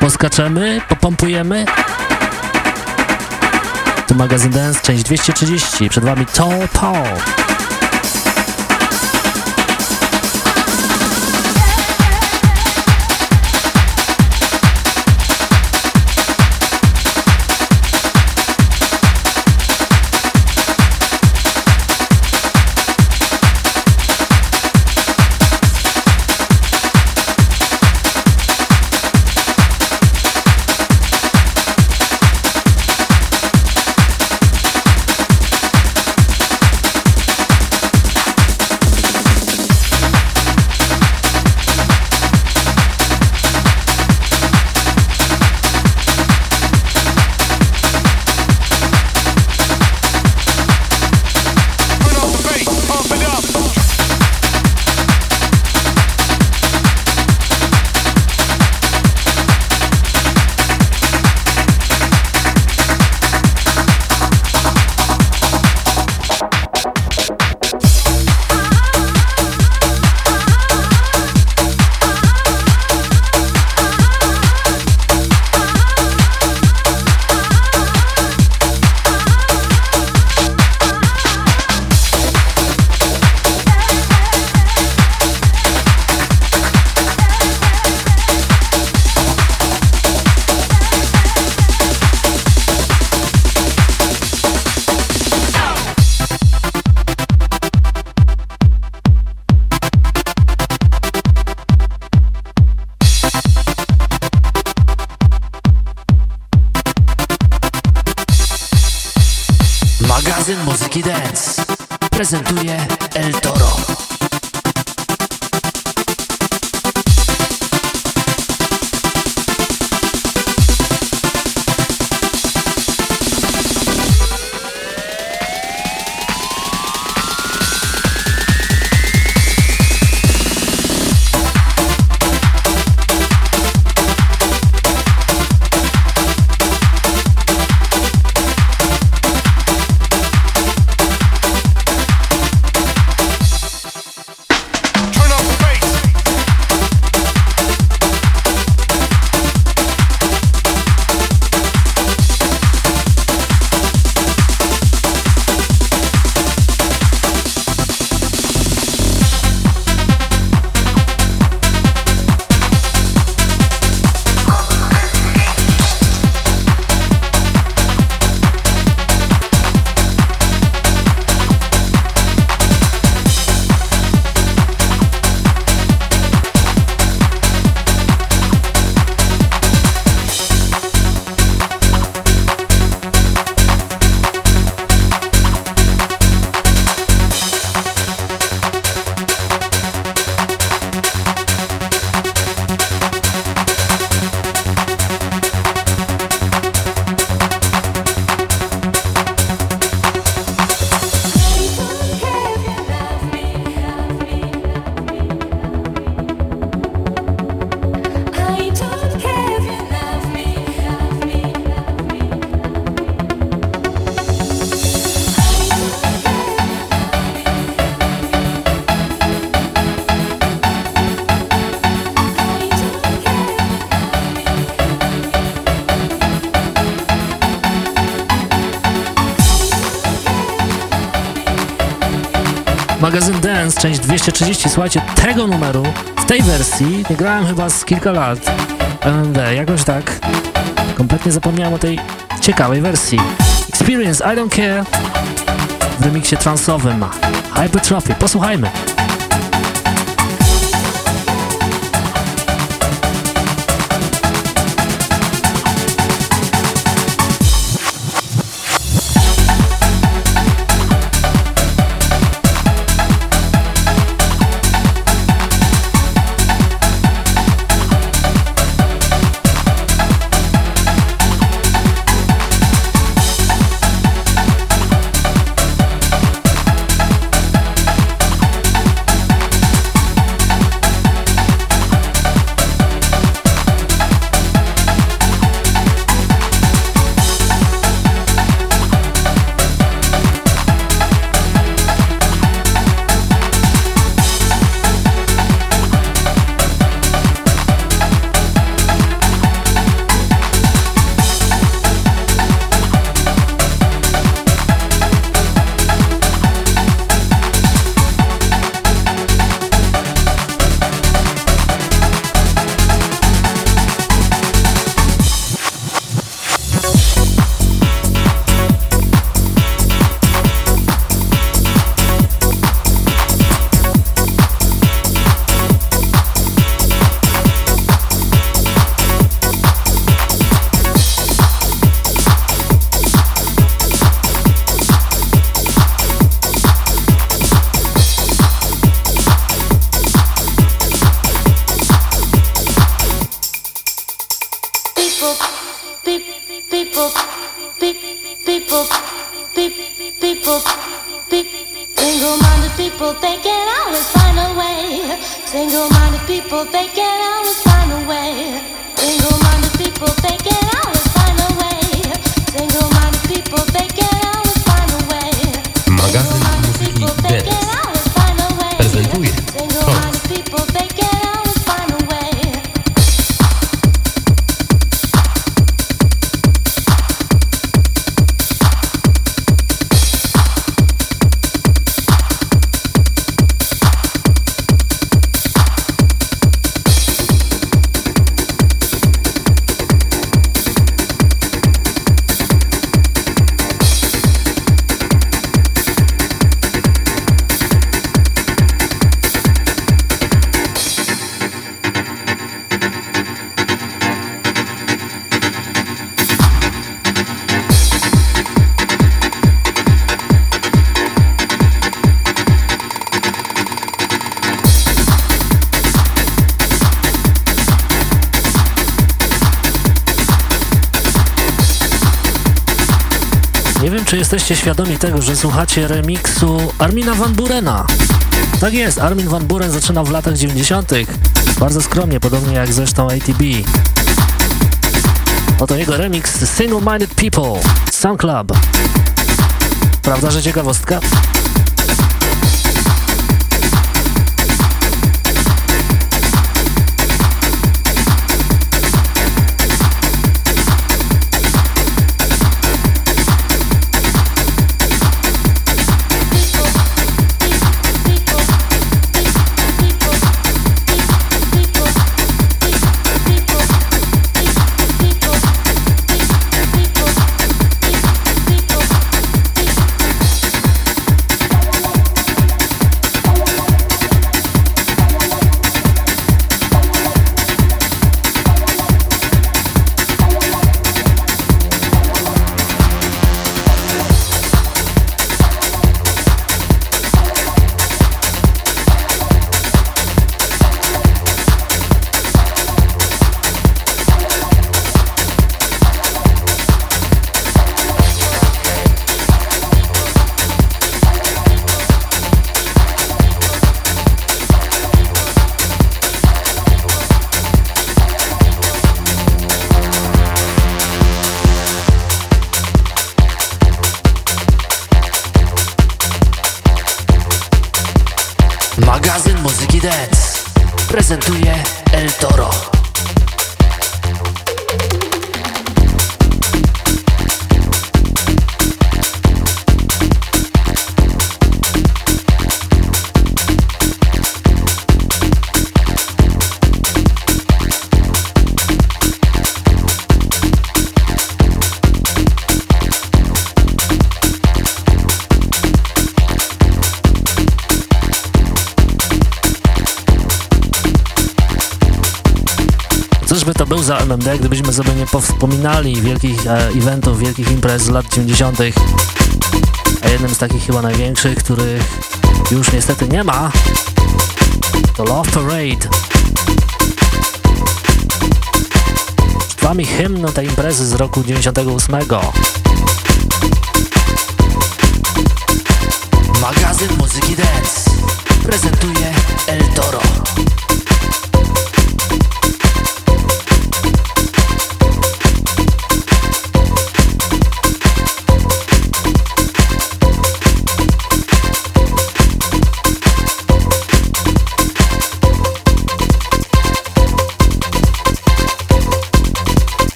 Poskaczemy? Popompujemy? To magazyn Dance, część 230. Przed wami To Paul. Prezentuje El Toro. 12.30. Słuchajcie, tego numeru w tej wersji nie grałem chyba z kilka lat. Jakoś tak. Kompletnie zapomniałem o tej ciekawej wersji. Experience I Don't Care w remiksie transowym Hypertrophy. Posłuchajmy. Jesteście świadomi tego, że słuchacie remiksu Armina Van Burena. Tak jest, Armin Van Buren zaczynał w latach 90. Bardzo skromnie, podobnie jak zresztą ATB. Oto jego remix Single Minded People, Sound Club. Prawda, że ciekawostka? Powspominali wielkich e, eventów, wielkich imprez z lat 90. A jednym z takich chyba największych, których już niestety nie ma, to Love Parade. Przed wami hymn tej imprezy z roku 98. Magazyn Muzyki Dance prezentuje El Toro.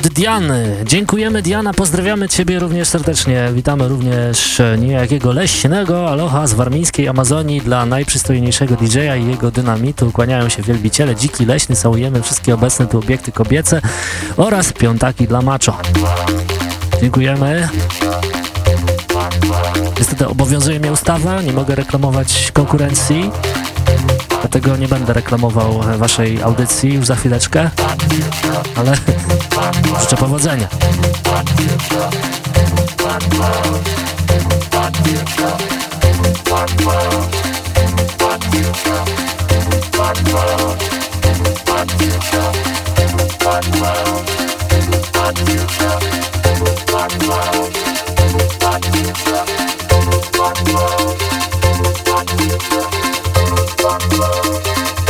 Od Diany. Dziękujemy Diana, pozdrawiamy Ciebie również serdecznie. Witamy również niejakiego leśnego aloha z warmińskiej Amazonii dla najprzystojniejszego DJ-a i jego dynamitu. Kłaniają się wielbiciele, dziki leśny, całujemy wszystkie obecne tu obiekty kobiece oraz piątaki dla macho. Dziękujemy. Niestety obowiązuje mnie ustawa, nie mogę reklamować konkurencji. Dlatego nie będę reklamował e, waszej audycji już za chwileczkę, ale Życzę powodzenia. Bye.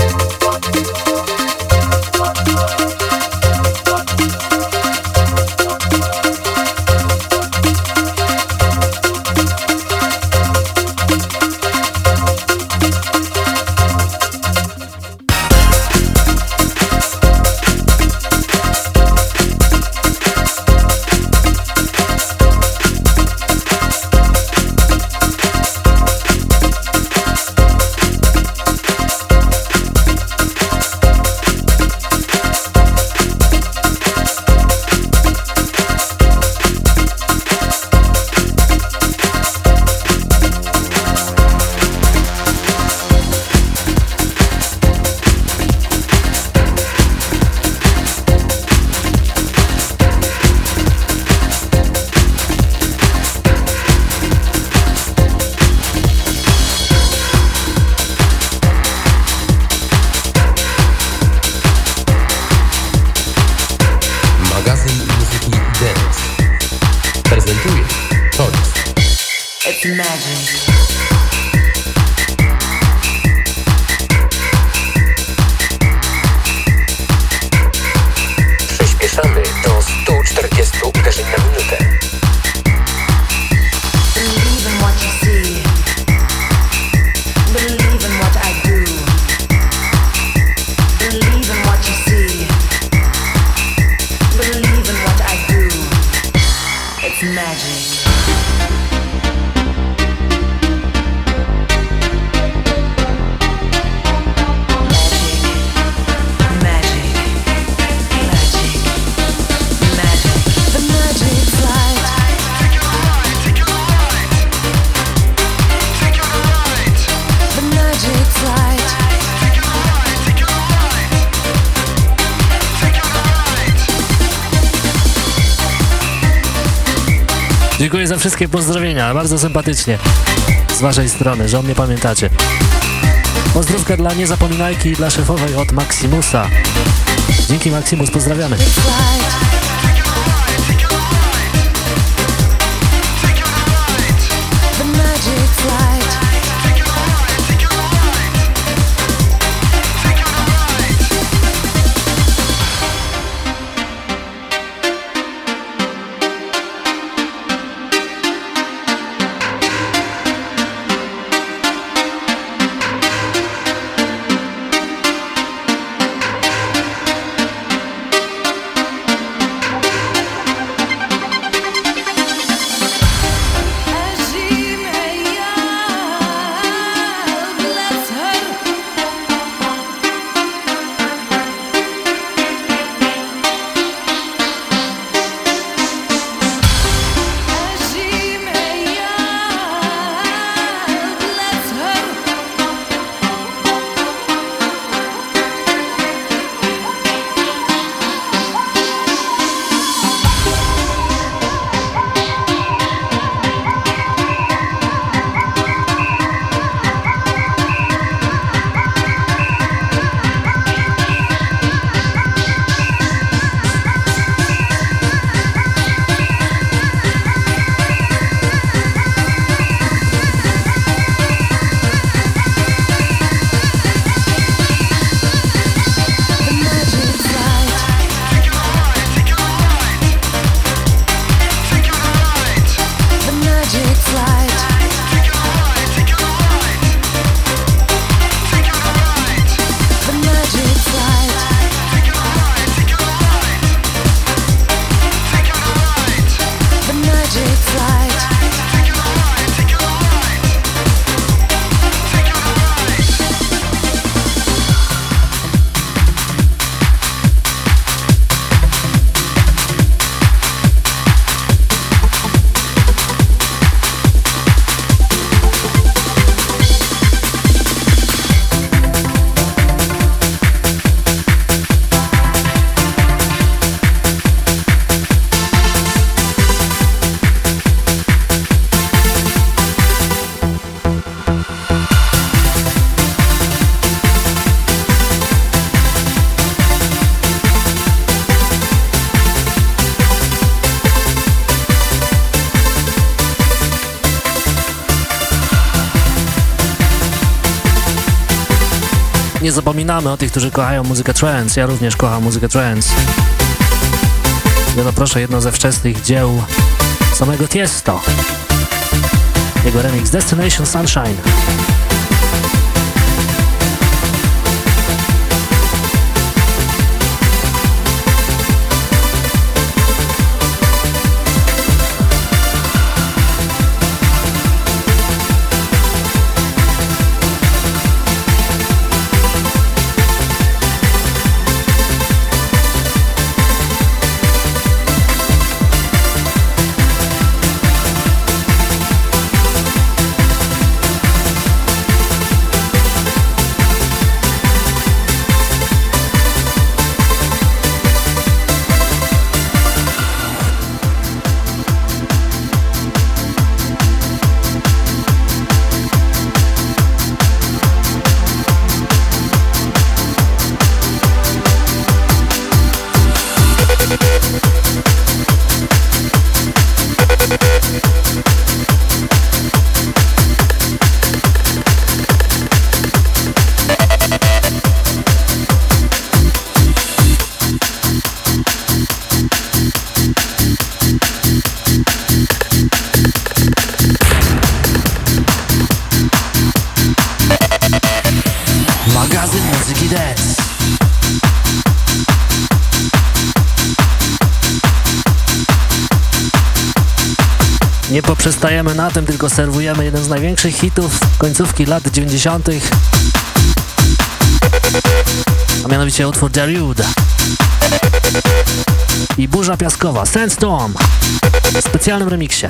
Dziękuję za wszystkie pozdrowienia, bardzo sympatycznie z waszej strony, że o mnie pamiętacie. Pozdrówka dla niezapominajki i dla szefowej od Maximusa. Dzięki Maximus, pozdrawiamy. Zapominamy o tych, którzy kochają muzykę trance. Ja również kocham muzykę trance. Ja zaproszę jedno ze wczesnych dzieł samego Tiesto. Jego remix Destination Sunshine. Tym, tylko serwujemy jeden z największych hitów końcówki lat 90. A mianowicie utwór Darude i Burza Piaskowa, Sandstorm w specjalnym remiksie.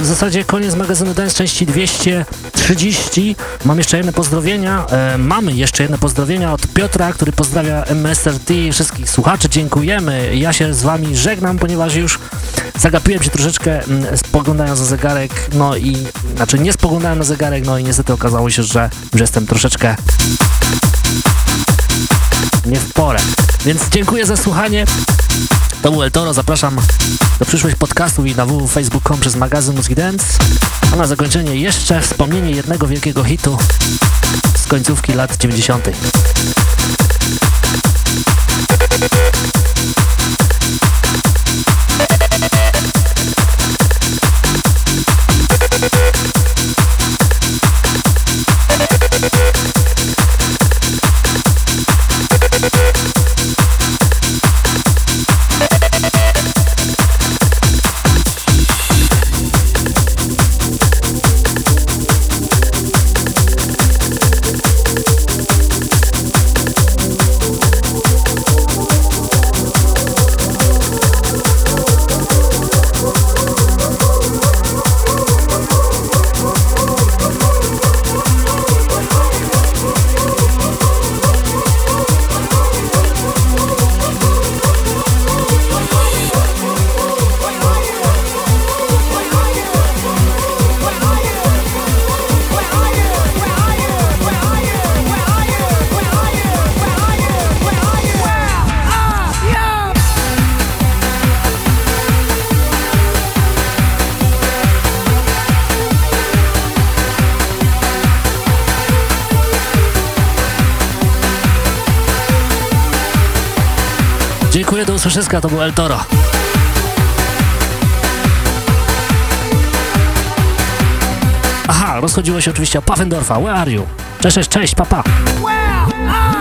W zasadzie koniec magazynu Dance części 230. Mam jeszcze jedne pozdrowienia. E, mamy jeszcze jedne pozdrowienia od Piotra, który pozdrawia MSRT wszystkich słuchaczy. Dziękujemy. Ja się z wami żegnam, ponieważ już zagapiłem się troszeczkę spoglądając na zegarek, no i znaczy nie spoglądałem na zegarek, no i niestety okazało się, że już jestem troszeczkę nie w porę. Więc dziękuję za słuchanie. To był El Toro, zapraszam do przyszłych podcastów i na www.facebook.com przez magazyn Muzyki Dance. A na zakończenie jeszcze wspomnienie jednego wielkiego hitu z końcówki lat 90. Usłyszyska, to był El Toro. Aha, rozchodziło się oczywiście o Pfaffendorfa. Where are you? Cześć, cześć, cześć, papa. Magazyn